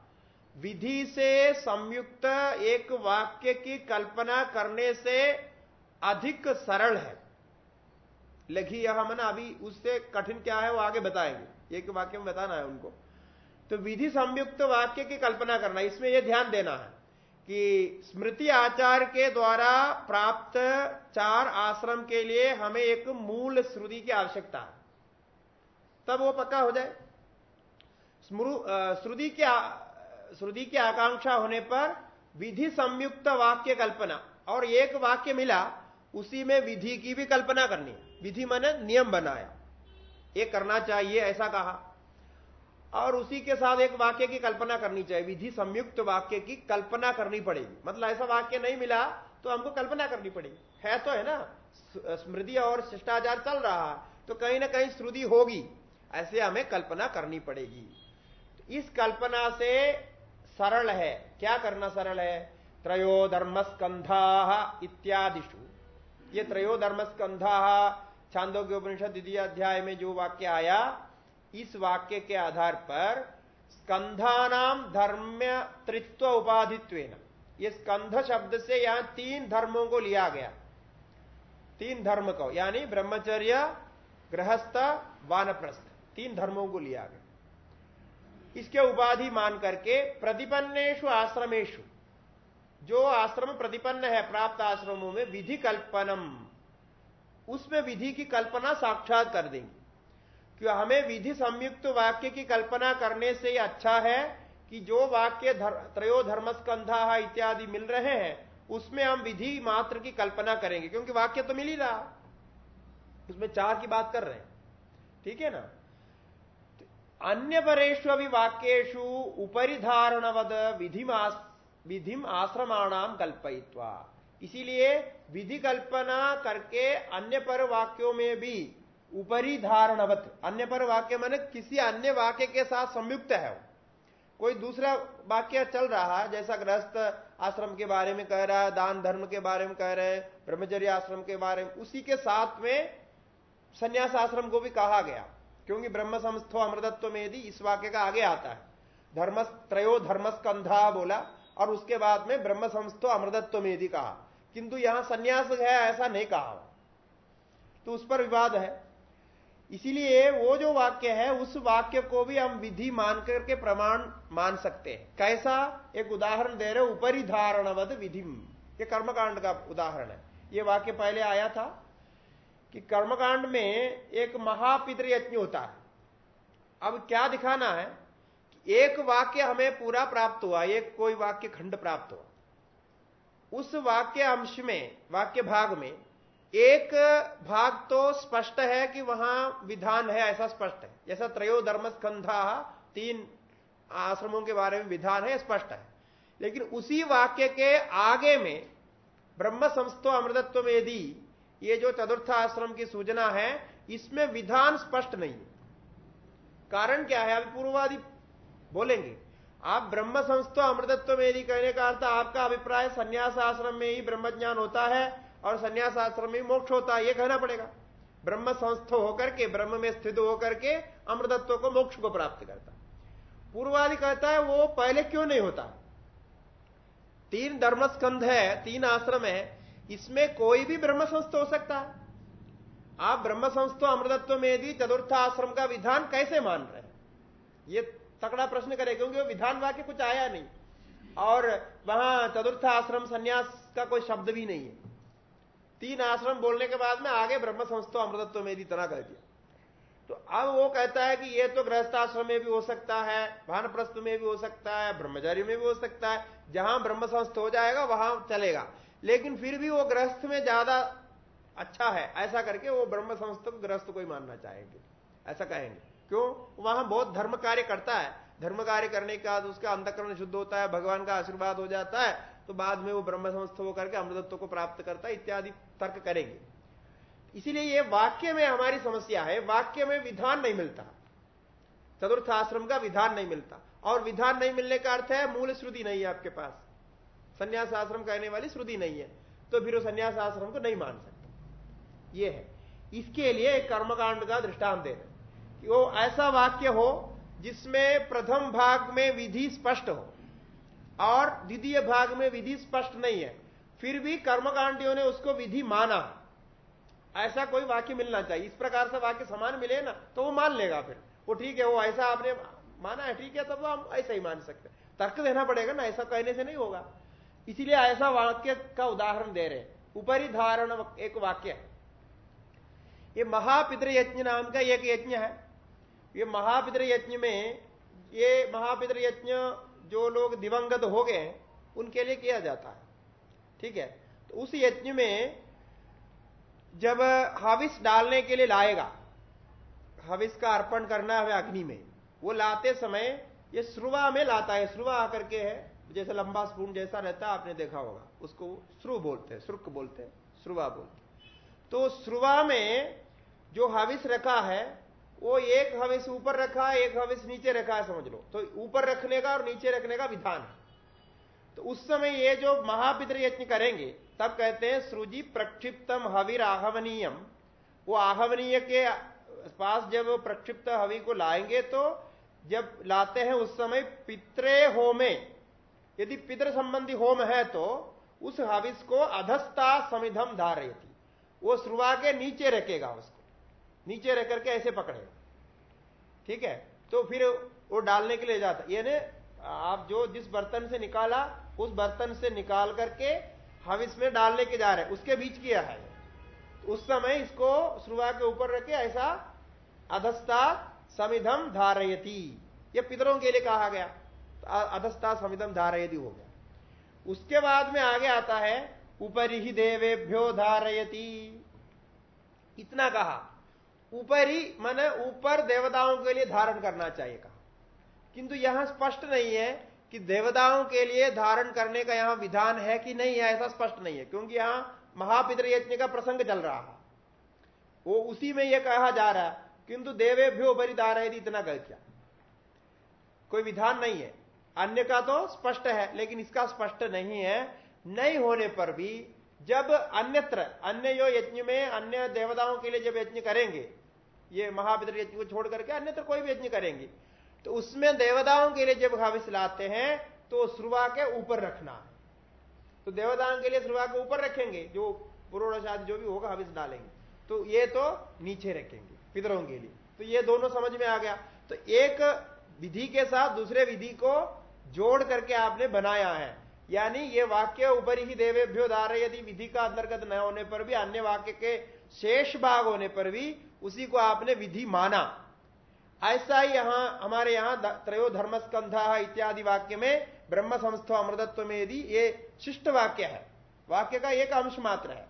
विधि से संयुक्त एक वाक्य की कल्पना करने से अधिक सरल है। लघी यह मना अभी उससे कठिन क्या है वो आगे बताएँगे। एक वाक्य में बताना है उनको। तो विधि संयुक्त वाक्य की कल्पना करना, इसमें यह ध्यान देना है कि स्मृति आचार के द्वारा प्राप्त चार आश्रम के लिए हमें एक मूल श्रुति की आवश्यकता है। तब वो पक्का हो जाए। श्रुति की श्रुति की आकांक्षा होने पर विधि संयुक्त वाक्य कल्पना, और एक वाक्य मिला उसी में विधि की भी कल्पना करनी है। विधि मैंने नियम बनाया। ये करना चाहिए, ऐसा कहा। और उसी के साथ एक वाक्य की कल्पना करनी चाहिए। विधि संयुक्त वाक्य की कल्पना करनी पड़ेगी। मतलब ऐसा वाक्य नहीं मिला तो हमको कल्पना करनी पड़ेगी। है तो है ना? स्मृति और शिष्टाचार चल रहा तो कहीं ना कहीं श्रुति होगी। ऐसे हमें कल्पना करनी पड़ेगी। तो इस कल्पना से सरल है। क्या करना सरल है? त्रयो धर्मस्कंधा इत्यादिशु ये त्रयो धर्मस्कंधा छांदो के उपनिषद द्वितीय अध्याय में जो वाक्य आया, इस वाक्य के आधार पर स्कंधानाम धर्म त्रित्व उपाधित्व ये स्कंध शब्द से यहाँ तीन धर्मों को लिया गया। तीन धर्म को, यानी ब्रह्मचर्य, गृहस्थ, वानप्रस्थ, तीन धर्मों को लिया गया। इसके उपाधि मान करके प्रतिपन्नेशु आश्रमेशु जो आश्रम प्रतिपन्न है प्राप्त आश्रमों में विधि कल्पनम उसमें विधि की कल्पना साक्षात कर देंगे। कि हमें विधि संयुक्त वाक्य की कल्पना करने से अच्छा है कि जो वाक्य धर, त्रयो धर्मस्कंधा इत्यादि मिल रहे हैं उसमें हम विधि मात्र की कल्पना करेंगे क्योंकि वाक्य तो मिल ही रहा। उसमें चार की बात कर रहे हैं। ठीक है ना? अन्य परेशु अभी वाक्यु उपरिधारणवद विधिमास विधिम आश्रमाणाम कल्पयित्वा। इसीलिए विधि कल्पना करके अन्य पर वाक्यों में भी उपरी धारणवत। अन्य पर वाक्य मैंने किसी अन्य वाक्य के साथ संयुक्त है कोई दूसरा वाक्य चल रहा है, जैसा ग्रस्त आश्रम के बारे में कह रहा है, दान धर्म के बारे में कह रहे हैं, ब्रह्मचर्य आश्रम के बारे में, उसी के साथ में संन्यास आश्रम को भी कहा गया। क्योंकि ब्रह्म संस्थो अमृतत्व में यदि इस वाक्य का आगे आता है। धर्म त्रयो धर्मस्कंधा बोला और उसके बाद में ब्रह्म संस्थो अमृतत्व में यदि कहा, किंतु यहाँ संन्यास है, ऐसा नहीं कहा। तो उस पर विवाद है। इसीलिए वो जो वाक्य है, उस वाक्य को भी हम विधि मान करके प्रमाण मान सकते हैं। कैसा? एक उदाहरण दे रहे उपरी धारणवद विधि ये कर्मकांड का उदाहरण है। ये वाक्य पहले आया था कि कर्मकांड में एक महापितृ यज्ञ होता है। अब क्या दिखाना है? एक वाक्य हमें पूरा प्राप्त हुआ, एक कोई वाक्य खंड प्राप्त हुआ। उस वाक्य अंश में, वाक्य भाग में, एक भाग तो स्पष्ट है कि वहाँ विधान है, ऐसा स्पष्ट है। जैसा त्रयो धर्म स्कंधा तीन आश्रमों के बारे में विधान है, स्पष्ट है। लेकिन उसी वाक्य के आगे में ब्रह्म संस्थो अमृतत्व में यदि ये जो चतुर्थ आश्रम की सूचना है, इसमें विधान स्पष्ट नहीं है। कारण क्या है? अभी पूर्वादि बोलेंगे। आप ब्रह्म संस्थो अमृतत्व में यदि कहने का अर्थ आपका अभिप्राय संन्यास आश्रम में ही ब्रह्म ज्ञान होता है और संन्यास आश्रम में मोक्ष होता है यह कहना पड़ेगा। ब्रह्म संस्थ होकर के, ब्रह्म में स्थित होकर के अमृतत्व को मोक्ष को प्राप्त करता। पूर्वादि कहता है, वो पहले क्यों नहीं होता? तीन धर्मस्कंध है, तीन आश्रम है, इसमें कोई भी ब्रह्म संस्थ हो सकता है। आप ब्रह्म संस्थो अमृतत्व में यदि चतुर्थ आश्रम का विधान कैसे मान रहे हैं? ये तकड़ा प्रश्न करे, क्योंकि वो विधान वाक्य कुछ आया नहीं। और वहाँ चतुर्थ आश्रम संन्यास का कोई शब्द भी नहीं है। तीन आश्रम बोलने के बाद में आगे ब्रह्म संस्थो अमृतत्व में इतना कर दिया। तो अब वो कहता है कि ये तो गृहस्थ आश्रम में भी हो सकता है, भानप्रस्थ में भी हो सकता है, ब्रह्मचारी में भी हो सकता है। जहाँ ब्रह्म संस्थ हो जाएगा, वहाँ चलेगा। लेकिन फिर भी वो गृहस्थ में ज़्यादा अच्छा है। ऐसा करके वो ब्रह्म संस्थ को गृहस्थ को ही मानना चाहेंगे। ऐसा कहेंगे। क्यों? वहाँ बहुत धर्म कार्य करता है। धर्म कार्य करने के बाद उसका अंतकरण शुद्ध होता है, भगवान का आशीर्वाद हो जाता है तो बाद में वो ब्रह्म समस्त होकर के अमृतत्व को प्राप्त करता है, इत्यादि तर्क करेंगे। इसीलिए ये वाक्य में हमारी समस्या है, वाक्य में विधान नहीं मिलता। चतुर्थ आश्रम का विधान नहीं मिलता। और विधान नहीं मिलने का अर्थ है, मूल श्रुति नहीं है आपके पास। संन्यास आश्रम कहने वाली श्रुति नहीं है तो फिर वो संन्यास आश्रम को नहीं मान सकते। ये है। इसके लिए कर्मकांड का दृष्टांत दे रहे कि वो ऐसा वाक्य हो जिसमें प्रथम भाग में विधि स्पष्ट हो और द्वितीय भाग में विधि स्पष्ट नहीं है। फिर भी कर्मकांडियों ने उसको विधि माना। ऐसा कोई वाक्य मिलना चाहिए। इस प्रकार से वाक्य समान मिले ना तो वो मान लेगा फिर। वो ठीक है, वो ऐसा आपने माना है, ठीक है, तब हम ऐसा ही मान सकते तर्क देना पड़ेगा ना, ऐसा कहने से नहीं होगा। इसीलिए ऐसा वाक्य का उदाहरण दे रहे ऊपरी धारण एक वाक्य है। ये महापितृ यज्ञ नाम का एक यज्ञ है। ये महापितृ यज्ञ में ये महापितृ यज्ञ जो लोग दिवंगत हो गए, उनके लिए किया जाता है। ठीक है? तो उस यज्ञ में जब हविस डालने के लिए लाएगा हविस का अर्पण करना है अग्नि में, वो लाते समय ये श्रुवा में लाता है, श्रुवा आकर के है, जैसे लंबा स्पून जैसा रहता है, आपने देखा होगा, उसको श्रु बोलते हैं, श्रुक बोलते हैं, श्रुवा बोलते हैं। तो श्रुवा में जो हविस रखा है वो एक हविस ऊपर रखा है, एक हविस नीचे रखा है, समझ लो। तो ऊपर रखने का और नीचे रखने का विधान है। तो उस समय ये जो महापितृ यज्ञ करेंगे, तब कहते हैं सृजी प्रक्षिप्तम हविर आहवनीयम वो आहवनीय के पास जब प्रक्षिप्त हवि को लाएँगे तो जब लाते हैं उस समय पित्रे होमे। यदि पितृ संबंधी होम है तो उस हविस को अधस्ता समिधम धार वो श्रुवा के नीचे रखेगा उसको। नीचे रह करके ऐसे पकड़े ठीक है? तो फिर वो डालने के लिए जाता, यानी आप जो जिस बर्तन से निकाला, उस बर्तन से निकाल करके हम इसमें डालने के जा रहे हैं। उसके बीच किया है। उस समय इसको शुरुआ के ऊपर रखे, ऐसा अधस्ता समिधम धारयती। ये पितरों के लिए कहा गया। तो अधस्ता समिधम धारयती हो गया। उसके बाद में आगे आता है ऊपर ही देवेभ्यो धारयती। इतना कहा। ऊपरी मन ऊपर देवताओं के लिए धारण करना चाहिए कहा। किंतु यहाँ स्पष्ट नहीं है कि देवताओं के लिए धारण करने का यहाँ विधान है कि नहीं है ऐसा स्पष्ट नहीं है, क्योंकि यहाँ महापितृ यज्ञ का प्रसंग चल रहा है। वो उसी में यह कहा जा रहा है, किंतु देवे देवेभ्यो बरिदार है इतना कह क्या कोई विधान नहीं है। अन्य का तो स्पष्ट है, लेकिन इसका स्पष्ट नहीं है। नहीं होने पर भी जब अन्यत्र, अन्य जो यज्ञ में अन्य देवताओं के लिए जब यज्ञ करेंगे ये महापितृ यज्ञ को छोड़ करके अन्यत्र कोई भी यज्ञ करेंगे। तो उसमें देवताओं के लिए जब हविष लाते हैं तो श्रुवा के ऊपर रखना। है तो देवताओं के लिए श्रुवा के ऊपर रखेंगे, जो आदि जो भी होगा हविष डालेंगे। तो ये तो नीचे रखेंगे, पितरों के लिए। तो ये दोनों समझ में आ गया। तो एक विधि के साथ दूसरे विधि को जोड़ करके आपने बनाया है। यानी ये वाक्य ऊपर ही देवेभ्यो धार यदि विधि का अंतर्गत न होने पर भी, अन्य वाक्य के शेष भाग होने पर भी उसी को आपने विधि माना। ऐसा ही यहाँ, हमारे यहाँ त्रयो धर्मस्कंधा इत्यादि वाक्य में ब्रह्म संस्थ अमृतत्व में यदि ये शिष्ट वाक्य है। वाक्य का एक अंश मात्र है।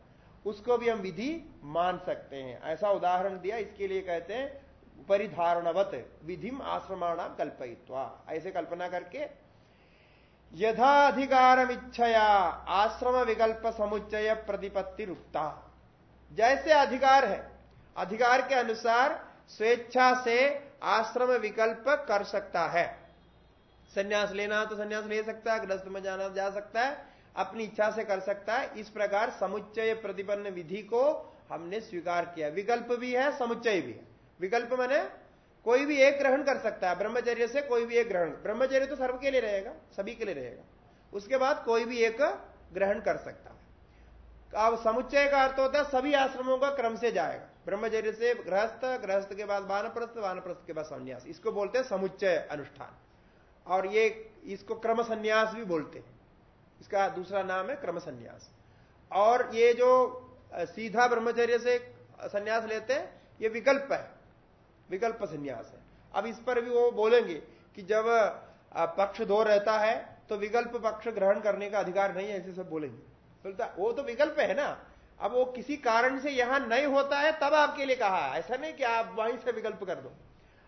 उसको भी हम विधि मान सकते हैं। ऐसा उदाहरण दिया, इसके लिए कहते हैं, परिधारणवत विधिम आश्रमाणाम कल्पयित्वा। ऐसे कल्पना करके यथाधिकार इच्छया आश्रम विकल्प समुच्चय प्रतिपत्ति रुकता जैसे अधिकार है अधिकार के अनुसार स्वेच्छा से आश्रम विकल्प कर सकता है। संन्यास लेना तो संन्यास ले सकता है ग्रस्त में जाना जा सकता है, अपनी इच्छा से कर सकता है। इस प्रकार समुच्चय प्रतिपन्न विधि को हमने स्वीकार किया। विकल्प भी है, समुच्चय भी है। विकल्प मैंने कोई भी एक ग्रहण कर सकता है। ब्रह्मचर्य से कोई भी एक ग्रहण। ब्रह्मचर्य तो सर्व के लिए रहेगा, सभी के लिए रहेगा। उसके बाद कोई भी एक ग्रहण कर सकता है। अब समुच्चय का अर्थ होता है, सभी आश्रमों का क्रम से जाएगा। ब्रह्मचर्य से गृहस्थ गृहस्थ के बाद वानप्रस्थ वानप्रस्थ के बाद संन्यास। इसको बोलते हैं समुच्चय अनुष्ठान। और ये इसको क्रम संन्यास भी बोलते हैं। इसका दूसरा नाम है क्रम संन्यास और ये जो सीधा ब्रह्मचर्य से संन्यास लेते हैं, ये विकल्प है। विकल्प संन्यास है। अब इस पर भी वो बोलेंगे कि जब पक्ष दो रहता है तो विकल्प पक्ष ग्रहण करने का अधिकार नहीं है, ऐसे सब बोलेंगे। बोलता वो तो विकल्प है ना। अब वो किसी कारण से यहाँ नहीं होता है तब आपके लिए कहा ऐसा नहीं कि आप वहीं से विकल्प कर दो।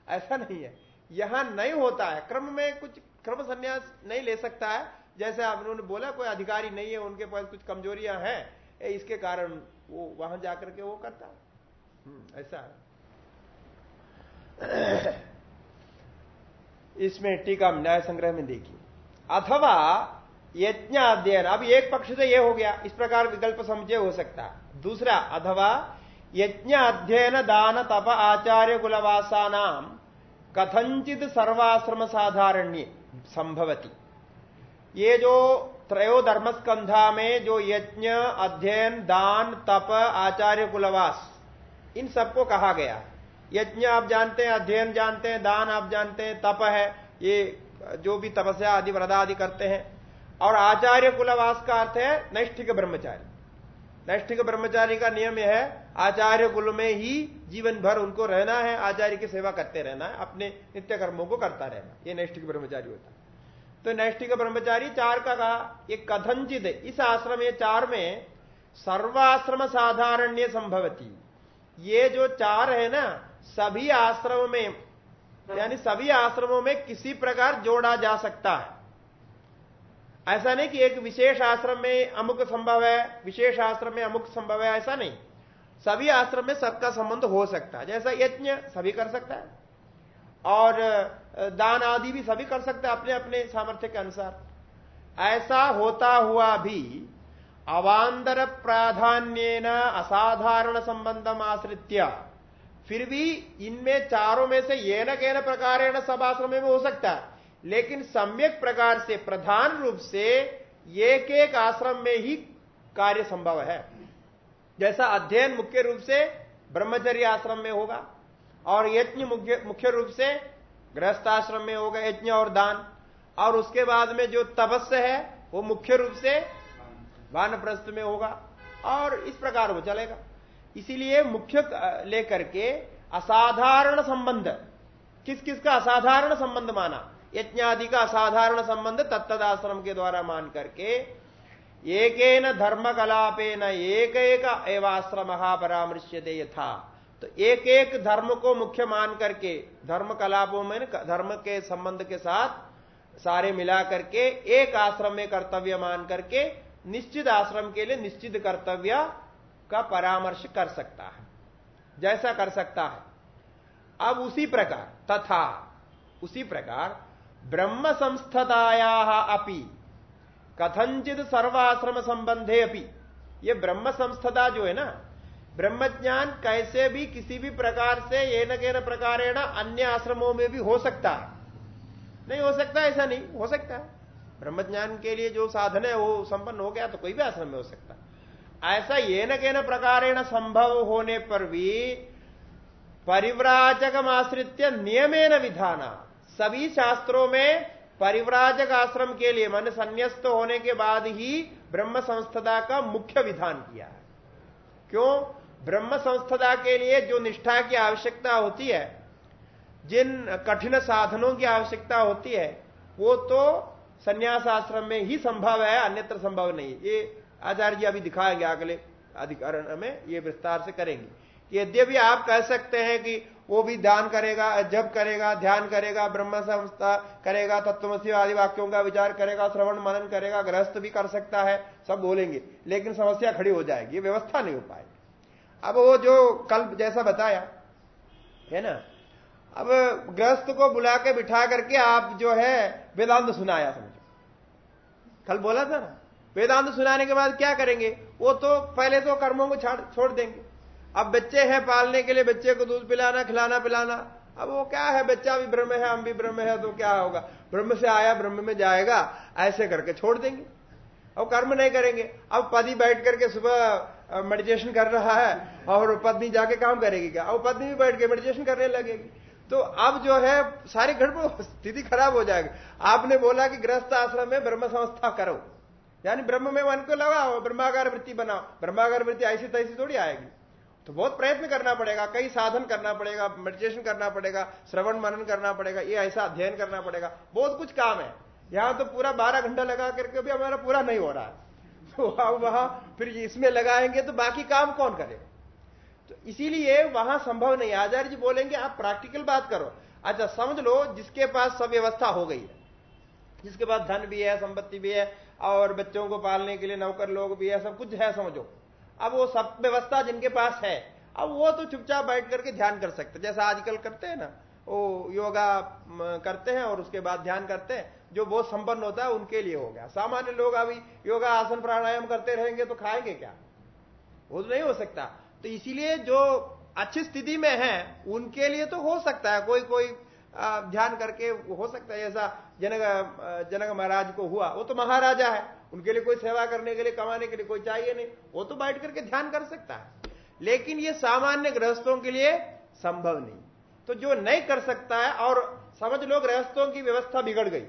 ऐसा नहीं है। यहाँ नहीं होता है। क्रम में कुछ क्रम संन्यास नहीं ले सकता है। जैसे आप उन्होंने बोला कोई अधिकारी नहीं है उनके पास कुछ कमजोरियाँ हैं इसके कारण वो वहाँ जाकर के वो करता है। हम्म, ऐसा है। इसमें टीका न्याय संग्रह में देखिए। अथवा यज्ञ अध्ययन अब एक पक्ष से यह हो गया, इस प्रकार विकल्प समझे हो सकता। दूसरा, अथवा यज्ञ अध्ययन दान तप आचार्य कुलवासा नाम कथंचित सर्वाश्रम साधारण्य संभवती। ये जो त्रयो धर्मस्कंधा में जो यज्ञ, अध्ययन, दान, तप, आचार्य कुलवास, इन सबको कहा गया। यज्ञ आप जानते हैं, अध्ययन जानते हैं, दान आप जानते हैं, तप है, ये जो भी तपस्या आदि व्रदा आदि करते हैं और आचार्य कुलवास का अर्थ है नैष्ठिक ब्रह्मचारी। नैष्ठिक ब्रह्मचारी का नियम यह है, आचार्य कुल में ही जीवन भर उनको रहना है, आचार्य की सेवा करते रहना है, अपने नित्य कर्मों को करता रहना ये नैष्ठिक ब्रह्मचारी होता है। तो नैष्ठिक ब्रह्मचारी चार का कहा ये कथनचित इस आश्रम ये चार में सर्वाश्रम साधारण्य संभवती। ये जो चार है ना, सभी आश्रमों में, यानी सभी आश्रमों में किसी प्रकार जोड़ा जा सकता है। ऐसा नहीं कि एक विशेष आश्रम में अमुक संभव है, विशेष आश्रम में अमुक संभव है, ऐसा नहीं। सभी आश्रम में सबका संबंध हो सकता है, जैसा यज्ञ सभी कर सकता है, और दान आदि भी सभी कर सकते हैं अपने अपने सामर्थ्य के अनुसार। ऐसा होता हुआ भी अवांतर प्राधान्य असाधारण संबंधम आश्रित्य, फिर भी इनमें चारों में से ये न कहना प्रकार सब आश्रम में हो सकता है। लेकिन सम्यक प्रकार से, प्रधान रूप से एक एक आश्रम में ही कार्य संभव है। जैसा अध्ययन मुख्य रूप से ब्रह्मचर्य आश्रम में होगा और यज्ञ मुख्य रूप से गृहस्थाश्रम में होगा, यज्ञ और दान। और उसके बाद में जो तपस्य है, वो मुख्य रूप से वानप्रस्थ में होगा और इस प्रकार वो चलेगा। इसीलिए मुख्य लेकर के असाधारण संबंध किस किस का असाधारण संबंध माना? यज्ञादि का असाधारण संबंध तत्तदाश्रम के द्वारा मान करके एक धर्म कलापे न एक एक एवाश्रम परामृश्य यथा। तो एक एक धर्म को मुख्य मान करके धर्म कलापों में धर्म के संबंध के साथ सारे मिला करके एक आश्रम में कर्तव्य मान करके निश्चित आश्रम के लिए निश्चित कर्तव्य का परामर्श कर सकता है। जैसा कर सकता है। अब उसी प्रकार, तथा, उसी प्रकार ब्रह्म संस्थताया अपि। कथंचित सर्वाश्रम संबंधे अपि। ये ब्रह्म संस्थता जो है ना ब्रह्म ज्ञान कैसे भी किसी भी प्रकार से ये न के न प्रकार अन्य आश्रमों में भी हो सकता है। नहीं हो सकता, ऐसा नहीं, हो सकता है। ब्रह्म ज्ञान के लिए जो साधन है वो संपन्न हो गया तो कोई भी आश्रम में हो सकता ऐसा ये न के न प्रकार संभव होने पर भी परिव्राजक आश्रित्य नियमेन विधाना। सभी शास्त्रों में परिव्राजक आश्रम के लिए, मन संन्यास्त होने के बाद ही ब्रह्म संस्थता का मुख्य विधान किया है। क्यों? ब्रह्म संस्थता के लिए जो निष्ठा की आवश्यकता होती है, जिन कठिन साधनों की आवश्यकता होती है, वो तो संन्यास आश्रम में ही संभव है, अन्यत्र संभव नहीं ये आचार्य जी अभी दिखाएँगे अगले अधिकरण में, ये विस्तार से करेंगे। यद्यपि आप कह सकते हैं कि वो भी ध्यान करेगा, जब करेगा, ध्यान करेगा, ब्रह्म संस्था करेगा तत्वमसी आदि वाक्यों का विचार करेगा, श्रवण मनन करेगा गृहस्थ भी कर सकता है, सब बोलेंगे। लेकिन समस्या खड़ी हो जाएगी व्यवस्था नहीं हो पाएगी। अब वो जो कल जैसा बताया, है ना? अब गृहस्थ को बुला के बिठा करके आप जो है, वेदांत सुनाया समझो। कल बोला था ना? वेदांत सुनाने के बाद क्या करेंगे? वो तो पहले तो कर्मों को छोड़ देंगे। अब बच्चे हैं पालने के लिए, बच्चे को दूध पिलाना, खिलाना, पिलाना। अब वो क्या है? बच्चा भी ब्रह्म है, हम भी ब्रह्म है तो क्या होगा? ब्रह्म से आया, ब्रह्म में जाएगा, ऐसे करके छोड़ देंगे। अब कर्म नहीं करेंगे। अब पति बैठ करके सुबह मेडिटेशन कर रहा है, और पत्नी जाके काम करेगी क्या? अब पत्नी भी बैठ के मेडिटेशन करने लगेगी। तो अब जो है, सारी में स्थिति खराब हो जाएगी। आपने बोला कि ग्रस्त आश्रम में ब्रह्म संस्था करो। यानी ब्रह्म में मन को लगाओ, ब्रह्मागार वृत्ति बनाओ। ब्रह्मागार वृत्ति ऐसी तैसी थोड़ी आएगी। तो बहुत प्रयत्न करना पड़ेगा, कई साधन करना पड़ेगा मेडिटेशन करना पड़ेगा, श्रवण मनन करना पड़ेगा, ये ऐसा अध्ययन करना पड़ेगा। बहुत कुछ काम है। यहाँ तो पूरा बारह घंटा लगा करके भी हमारा पूरा नहीं हो रहा है। तो अब वहाँ फिर इसमें लगाएँगे तो बाकी काम कौन करेगा तो इसीलिए वहाँ संभव नहीं आचार्य जी बोलेंगे, आप प्रैक्टिकल बात करो। अच्छा समझ लो, जिसके पास सब व्यवस्था हो गई है। जिसके पास धन भी है, संपत्ति भी है, और बच्चों को पालने के लिए नौकर लोग भी है, सब कुछ है, समझो। अब वो सब व्यवस्था जिनके पास है, अब वो तो चुपचाप बैठ करके ध्यान कर सकते जैसा आजकल करते हैं ना, वो योगा करते हैं और उसके बाद ध्यान करते हैं, जो बहुत संपन्न होता है उनके लिए हो गया। सामान्य लोग अभी योगा, आसन, प्राणायाम करते रहेंगे तो खाएँगे क्या? वो तो नहीं हो सकता। तो इसीलिए जो अच्छी स्थिति में है, उनके लिए तो हो सकता है। कोई कोई ध्यान करके हो सकता है ऐसा जनक जनक महाराज को हुआ। वो तो महाराजा है। उनके लिए कोई सेवा करने के लिए, कमाने के लिए कोई चाहिए नहीं। वो तो बैठ करके ध्यान कर सकता है। लेकिन ये सामान्य गृहस्थों के लिए संभव नहीं। तो जो नहीं कर सकता है और समझ लो गृहस्थों की व्यवस्था बिगड़ गई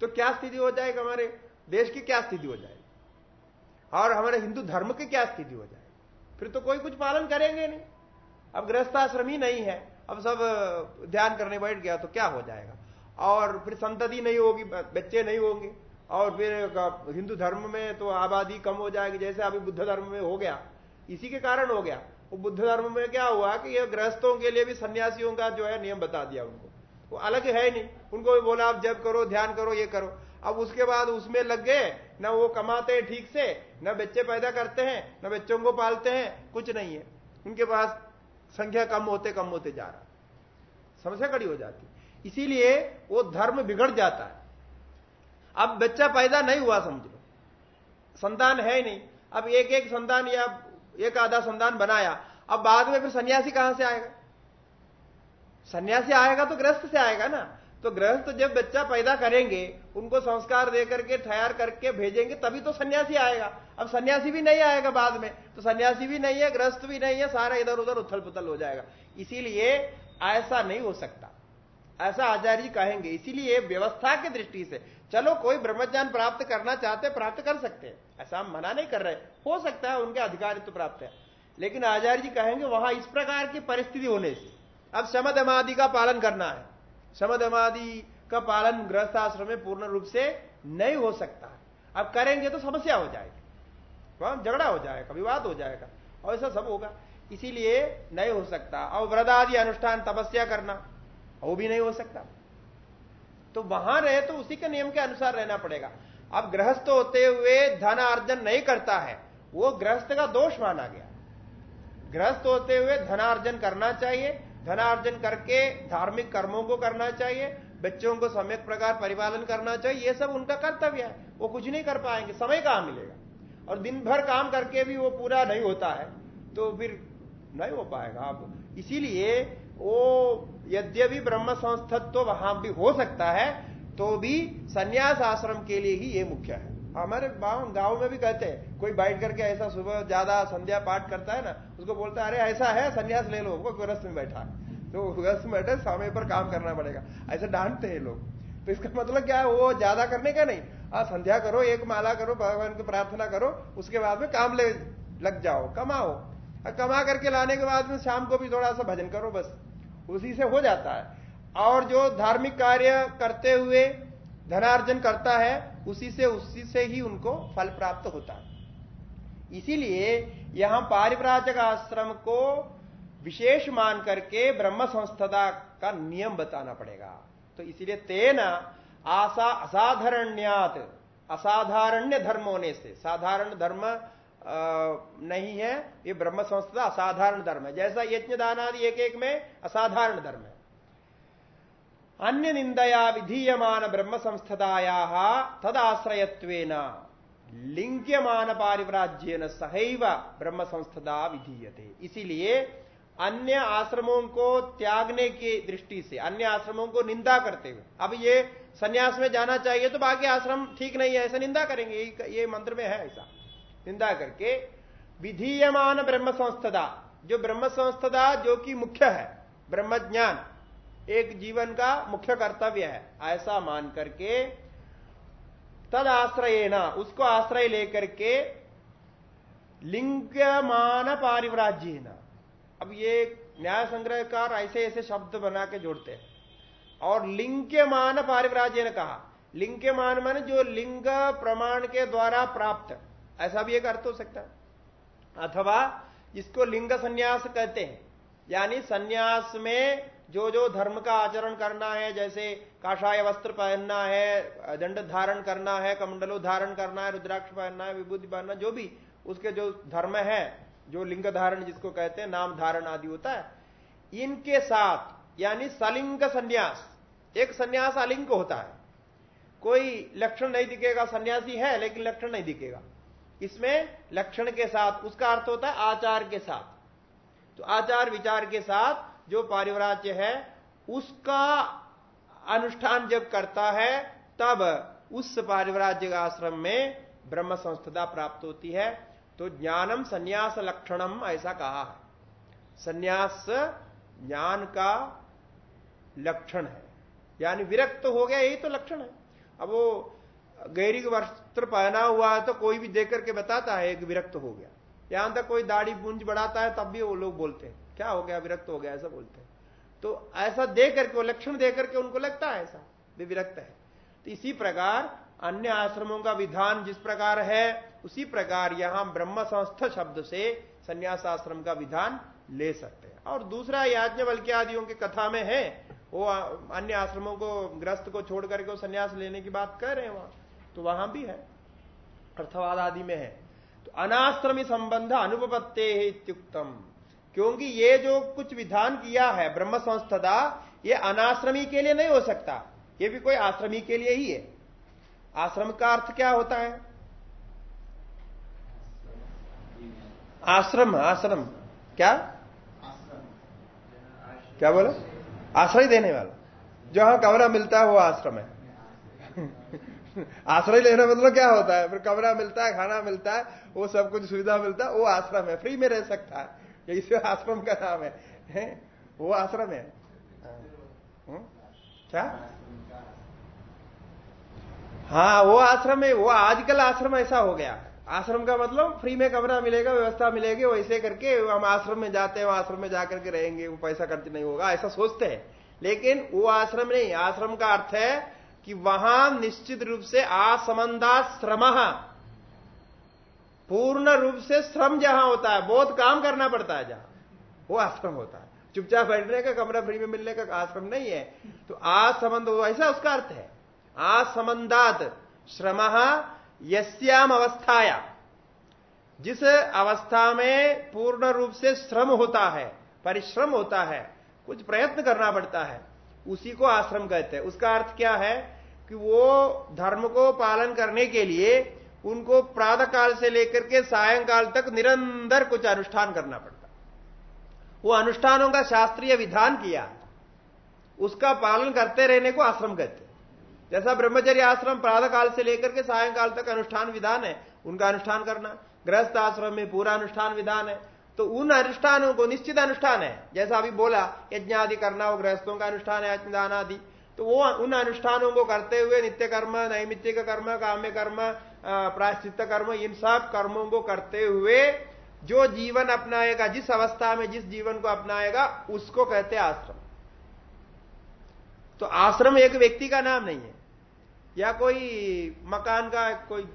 तो क्या स्थिति हो जाएगी हमारे? देश की क्या स्थिति हो जाएगी? और हमारे हिंदू धर्म की क्या स्थिति हो जाएगी? फिर तो कोई कुछ पालन करेंगे नहीं। अब गृहस्थाश्रम ही नहीं है। अब सब ध्यान करने बैठ गया तो क्या हो जाएगा? और फिर संतति नहीं होगी बच्चे नहीं होंगे। और फिर हिंदू धर्म में तो आबादी कम हो जाएगी, जैसे अभी बुद्ध धर्म में हो गया। इसी के कारण हो गया। वो बुद्ध धर्म में क्या हुआ कि यह गृहस्थों के लिए भी सन्यासियों का जो है नियम बता दिया उनको। वो अलग है नहीं। उनको भी बोला आप जब करो, ध्यान करो, ये करो। अब उसके बाद उसमें लग गए, न वो कमाते हैं ठीक से, न बच्चे पैदा करते हैं, न बच्चों को पालते हैं, कुछ नहीं है। उनके पास संख्या कम होते कम होते जा रहा समस्या कड़ी हो जाती इसीलिए वो धर्म बिगड़ जाता है। अब बच्चा पैदा नहीं हुआ, समझ। लो संतान है ही नहीं। अब एक एक संतान या एक आधा संतान बनाया, अब बाद में फिर सन्यासी कहाँ से आएगा? सन्यासी आएगा तो ग्रस्त से आएगा ना। तो गृहस्थ जब बच्चा पैदा करेंगे, उनको संस्कार दे करके तैयार करके भेजेंगे, तभी तो सन्यासी आएगा। अब सन्यासी भी नहीं आएगा बाद में तो सन्यासी भी नहीं है, ग्रस्त भी नहीं है, सारा इधर उधर उथल पुथल हो जाएगा। इसीलिए ऐसा नहीं हो सकता। ऐसा आचार्य कहेंगे, इसीलिए व्यवस्था की दृष्टि से, चलो कोई ब्रह्मज्ञान प्राप्त करना चाहते, प्राप्त कर सकते हैं। ऐसा हम मना नहीं कर रहे हो। सकता है उनके अधिकारित्व प्राप्त है। लेकिन आचार्य जी कहेंगे, वहाँ इस प्रकार की परिस्थिति होने से। अब शमदमादि का पालन करना है। शमदमादि का पालन गृहस्थ आश्रम में पूर्ण रूप से नहीं हो सकता अब करेंगे तो समस्या हो जाएगी। झगड़ा हो जाएगा, विवाद हो जाएगा, और ऐसा सब होगा। इसीलिए नहीं हो सकता। और व्रदादि अनुष्ठान तपस्या करना, वो भी नहीं हो सकता। तो वहाँ रहे तो उसी के नियम के अनुसार रहना पड़ेगा। अब गृहस्थ होते हुए धन अर्जन नहीं करता है, वो गृहस्थ का दोष माना गया। गृहस्थ होते हुए धनार्जन करना चाहिए धनार्जन करके धार्मिक कर्मों को करना चाहिए, बच्चों को सम्यक प्रकार परिपालन करना चाहिए, ये सब उनका कर्तव्य है। वो कुछ नहीं कर पाएँगे, समय कहाँ मिलेगा? और दिन भर काम करके भी वो पूरा नहीं होता है तो फिर नहीं हो पाएगा। आप इसीलिए वो यद्यपि ब्रह्म संस्थत्व वहाँ भी हो सकता है तो भी संन्यास आश्रम के लिए ही ये मुख्य है। हमारे गाँव में भी कहते हैं, कोई बैठ करके ऐसा सुबह ज़्यादा संध्या पाठ करता है ना, उसको बोलता है, अरे ऐसा है, संन्यास ले लो, वो गृहस्थ में बैठा है। तो गृहस्थ में बैठे समय पर काम करना पड़ेगा। ऐसे डांटते हैं लोग। तो इसका मतलब क्या है, वो ज़्यादा करने का नहीं हाँ संध्या करो, एक माला करो, भगवान की प्रार्थना करो, उसके बाद में काम ले, लग जाओ, कमाओ। कमा करके लाने के बाद में शाम को भी थोड़ा सा भजन करो, बस। उसी से हो जाता है। और जो धार्मिक कार्य करते हुए धनार्जन करता है, उसी से उसी से ही उनको फल प्राप्त होता है। इसीलिए यहाँ पारिप्राजक आश्रम को विशेष मान करके ब्रह्म संस्थता का नियम बताना पड़ेगा। तो इसीलिए तेना आशा असाधारण्यात, असाधारण्य धर्म होने से। साधारण धर्म नहीं है, ये ब्रह्म संस्था असाधारण धर्म है। जैसा यज्ञ दानादि एक एक में असाधारण धर्म है। अन्य निंदया विधीयमान ब्रह्म संस्थताया तदाश्रयत्व लिंग्यमान पारिव्राज्य सहैव ब्रह्म संस्थता विधीयते। इसीलिए अन्य आश्रमों को त्यागने की दृष्टि से, अन्य आश्रमों को निंदा करते हुए। अब ये सन्यास में जाना चाहिए तो बाकी आश्रम ठीक नहीं है, ऐसा निंदा करेंगे, ये मंत्र में है ऐसा। निंदा करके विधीयमान ब्रह्म संस्थदा, जो ब्रह्म संस्थदा जो कि मुख्य है ब्रह्म ज्ञान एक जीवन का मुख्य कर्तव्य है, ऐसा मान करके तद आश्रय न उसको आश्रय लेकर के लिंगमान पारिव्राज्य न अब ये न्याय संग्रहकार ऐसे ऐसे शब्द बना के जोड़ते हैं। और लिंग्यमान पारिव्राज्य ने कहा। लिंग्यमान मान जो लिंग प्रमाण के द्वारा प्राप्त। ऐसा भी एक अर्थ हो सकता है। अथवा इसको लिंग संन्यास कहते हैं। यानी संन्यास में जो जो धर्म का आचरण करना है, जैसे काषाय वस्त्र पहनना है, दंड धारण करना है, कमंडलो धारण करना है, रुद्राक्ष पहनना है, विभूति पहनना जो भी उसके जो धर्म है, जो लिंग धारण जिसको कहते हैं, नाम धारण आदि होता है। इनके साथ, यानी सलिंग संन्यास एक संन्यास अलिंग होता है। कोई लक्षण नहीं दिखेगा, सन्यासी है, लेकिन लक्षण नहीं दिखेगा। इसमें लक्षण के साथ, उसका अर्थ होता है आचार के साथ। तो आचार विचार के साथ जो पारिवराज्य है, उसका अनुष्ठान जब करता है, तब उस पारिवराज्य आश्रम में ब्रह्म संस्थता प्राप्त होती है। तो ज्ञानम संन्यास लक्षणम, ऐसा कहा है। संन्यास ज्ञान का लक्षण है। यानी विरक्त हो गया, यही तो लक्षण है। अब वो गैरी वस्त्र पहना हुआ है तो कोई भी देख करके बताता है एक विरक्त हो गया। यहाँ तक कोई दाढ़ी पूंज बढ़ाता है, तब भी वो लोग बोलते हैं, क्या हो गया, विरक्त हो गया? ऐसा बोलते हैं। तो ऐसा देख करके लक्षण देख करके उनको लगता है ऐसा, वे विरक्त है। तो इसी प्रकार अन्य आश्रमों का विधान जिस प्रकार है, उसी प्रकार यहाँ ब्रह्म संस्थ शब्द से संन्यास आश्रम का विधान ले सकते हैं। और दूसरा याज्ञवल्क्य आदियों की कथा में है वो अन्य आश्रमों को ग्रस्त को छोड़ करके वो संन्यास लेने की बात कर रहे हैं वहाँ। तो वहाँ भी है। अर्थवाद आदि में है। तो अनाश्रमी संबंध अनुपत्ते इत्युक्तम। क्योंकि ये जो कुछ विधान किया है ब्रह्म संस्थता ये अनाश्रमी के लिए नहीं हो सकता। ये भी कोई आश्रमी के लिए ही है। आश्रम का अर्थ क्या होता है? आश्रम आश्रम। क्या? आश्रम। क्या बोला? आश्रय देने वाला। जहाँ कमरा मिलता है वो आश्रम है। आश्रय लेना मतलब क्या होता है? फिर कमरा मिलता है खाना मिलता है वो सब कुछ सुविधा मिलता है वो आश्रम है। फ्री में रह सकता है। इसे आश्रम का नाम है, है? वो आश्रम है हुँ? हम्म? क्या? हाँ वो आश्रम है। वो आजकल आश्रम ऐसा हो गया। आश्रम का मतलब फ्री में कमरा मिलेगा, व्यवस्था मिलेगी, वैसे करके हम आश्रम में जाते हैं, आश्रम में जाकर के रहेंगे, वो पैसा खर्च नहीं होगा, ऐसा सोचते हैं। लेकिन वो आश्रम नहीं, आश्रम का अर्थ है कि वहाँ निश्चित रूप से आसमंदा श्रम पूर्ण रूप से श्रम जहाँ होता है, बहुत काम करना पड़ता है जहाँ, वो आश्रम होता है। चुपचाप बैठने का कमरा फ्री में मिलने का आश्रम नहीं है। तो आसमंद ऐसा उसका अर्थ है। आसमंदात श्रम यस्याम अवस्थाया जिस अवस्था में पूर्ण रूप से श्रम होता है, परिश्रम होता है, कुछ प्रयत्न करना पड़ता है, उसी को आश्रम कहते हैं। उसका अर्थ क्या है? कि वो धर्म को पालन करने के लिए उनको प्रातः काल से लेकर के सायंकाल तक निरंतर कुछ अनुष्ठान करना पड़ता। वो अनुष्ठानों का शास्त्रीय विधान किया। उसका पालन करते रहने को आश्रम कहते जैसा ब्रह्मचर्य आश्रम प्रातः काल से लेकर के सायंकाल तक अनुष्ठान विधान है, उनका अनुष्ठान करना। गृहस्थ आश्रम में पूरा अनुष्ठान विधान है। तो उन अनुष्ठानों को निश्चित अनुष्ठान है। जैसा अभी बोला यज्ञ आदि करना वो गृहस्थों का अनुष्ठान है यज्ञदान आदि तो वो उन अनुष्ठानों को करते हुए नित्य कर्म, नैमित्तिक कर्म, काम्य कर्म प्राश्चित कर्म, इन सब कर्मों को करते हुए जो जीवन अपनाएगा, जिस अवस्था में जिस जीवन को अपनाएगा, उसको कहते आश्रम। तो आश्रम एक व्यक्ति का नाम नहीं है। या कोई मकान का, कोई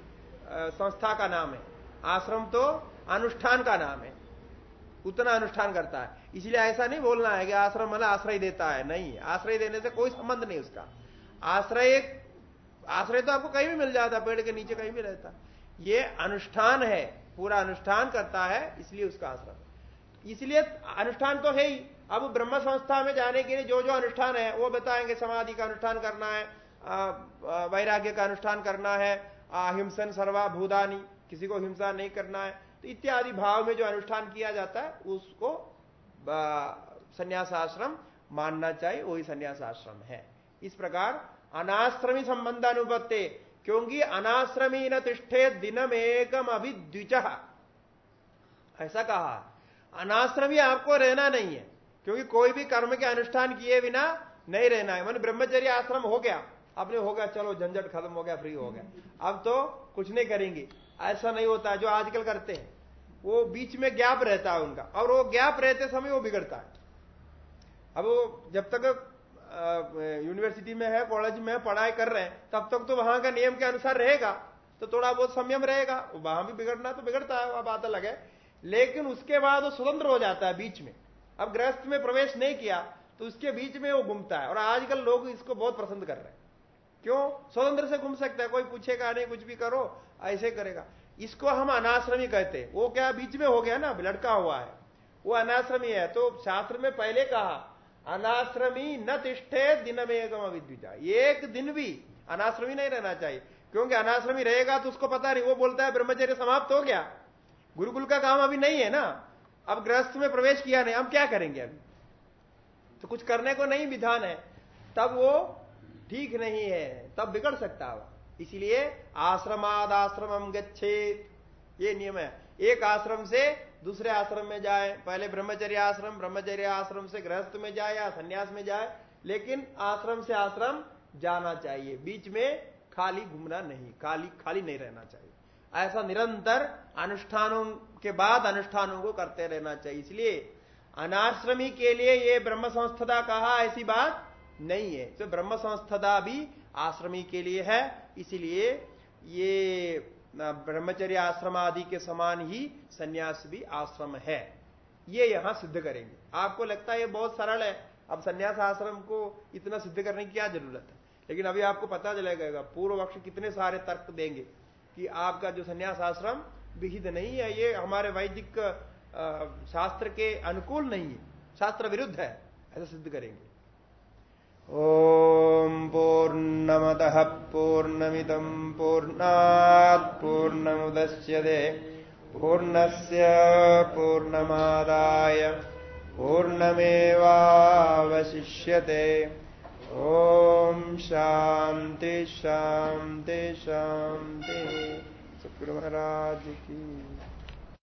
संस्था का नाम है। आश्रम तो अनुष्ठान का नाम है। उतना अनुष्ठान करता है। इसलिए ऐसा नहीं बोलना है कि आश्रम मतलब आश्रय देता है। नहीं, आश्रय देने से कोई संबंध नहीं उसका। आश्रय आश्रय तो आपको कहीं भी मिल जाता, पेड़ के नीचे कहीं भी रहता। ये अनुष्ठान है, पूरा अनुष्ठान करता है, इसलिए उसका आश्रम। इसलिए अनुष्ठान तो है ही। अब ब्रह्म संस्था में जाने के लिए जो जो अनुष्ठान है, वो बताएँगे, समाधि का अनुष्ठान करना है वैराग्य का अनुष्ठान करना है अहिंसन सर्वा भूदानी, किसी को हिंसा नहीं करना है। तो इत्यादि भाव में जो अनुष्ठान किया जाता है, उसको संन्यास आश्रम मानना चाहिए, वही संन्यास आश्रम है। इस प्रकार अनाश्रमी संबंध अनुपत्ते, क्योंकि अनाश्रमी न तिष्ठे दिनम एकम अभिद्विच ऐसा कहा। अनाश्रमी आपको रहना नहीं है। क्योंकि कोई भी कर्म के अनुष्ठान किए बिना नहीं रहना है। मन ब्रह्मचर्य आश्रम हो गया। अपने हो गया, चलो झंझट खत्म हो गया फ्री हो गया। अब तो कुछ नहीं करेंगे। ऐसा नहीं होता जो आजकल करते हैं। वो बीच में गैप रहता है उनका। और वो गैप रहते समय वो बिगड़ता है। अब वो जब तक यूनिवर्सिटी में है कॉलेज में है, पढ़ाई कर रहे हैं, तब तक तो वहाँ का नियम के अनुसार रहेगा। तो थोड़ा बहुत संयम रहेगा। वहाँ भी बिगड़ना तो बिगड़ता है बात अलग है। लेकिन उसके बाद वो स्वतंत्र हो जाता है बीच में। अब गृहस्थ में प्रवेश नहीं किया तो उसके बीच में वो घूमता है। और आजकल लोग इसको बहुत पसंद कर रहे हैं। क्यों? स्वतंत्र से घूम सकता है, कोई पूछेगा नहीं कुछ भी करो। ऐसे करेगा। इसको हम अनाश्रमी कहते वो क्या बीच में हो गया ना? लड़का हुआ है। वो अनाश्रमी है। तो शास्त्र में पहले कहा, अनाश्रमी न तिष्ठे दिन में एक दिन भी अनाश्रमी नहीं रहना चाहिए। क्योंकि अनाश्रमी रहेगा तो उसको पता नहीं। वो बोलता है, ब्रह्मचर्य समाप्त हो गया। गुरुकुल का काम अभी नहीं है ना? अब गृहस्थ में प्रवेश किया नहीं हम क्या करेंगे अभी? तो कुछ करने को नहीं विधान है। तब वो ठीक नहीं है, तब बिगड़ सकता है इसलिए आश्रमाद आश्रम गच्छेत। ये नियम है। एक आश्रम से दूसरे आश्रम में जाए, पहले ब्रह्मचर्य आश्रम ब्रह्मचर्य आश्रम से गृहस्थ में जाए या संन्यास में जाए, लेकिन आश्रम से आश्रम जाना चाहिए। बीच में खाली घूमना नहीं, खाली खाली नहीं रहना चाहिए। ऐसा निरंतर अनुष्ठानों के बाद अनुष्ठानों को करते रहना चाहिए। इसलिए अनाश्रमी के लिए ये ब्रह्म संस्थता कहा, ऐसी बात नहीं है। तो ब्रह्म संस्थता भी आश्रमी के लिए है, इसीलिए ये ब्रह्मचर्य आश्रम आदि के समान ही सन्यास भी आश्रम है। ये यहाँ सिद्ध करेंगे। आपको लगता है ये बहुत सरल है, अब सन्यास आश्रम को इतना सिद्ध करने की क्या ज़रूरत है? लेकिन अभी आपको पता चलेगा, पूर्व पक्ष कितने सारे तर्क देंगे कि आपका जो सन्यास आश्रम विहित नहीं है, ये हमारे वैदिक शास्त्र के अनुकूल नहीं है। शास्त्र विरुद्ध है, ऐसा सिद्ध करेंगे। ॐ पूर्णमतः पूर्णमिदम् पूर्णात् पूर्णमुदस्यते। पूर्णस्य पूर्णमादाय पूर्णमेवावशिष्यते। ॐ शान्ति शान्ति शान्ति। शुक्रमहाराज की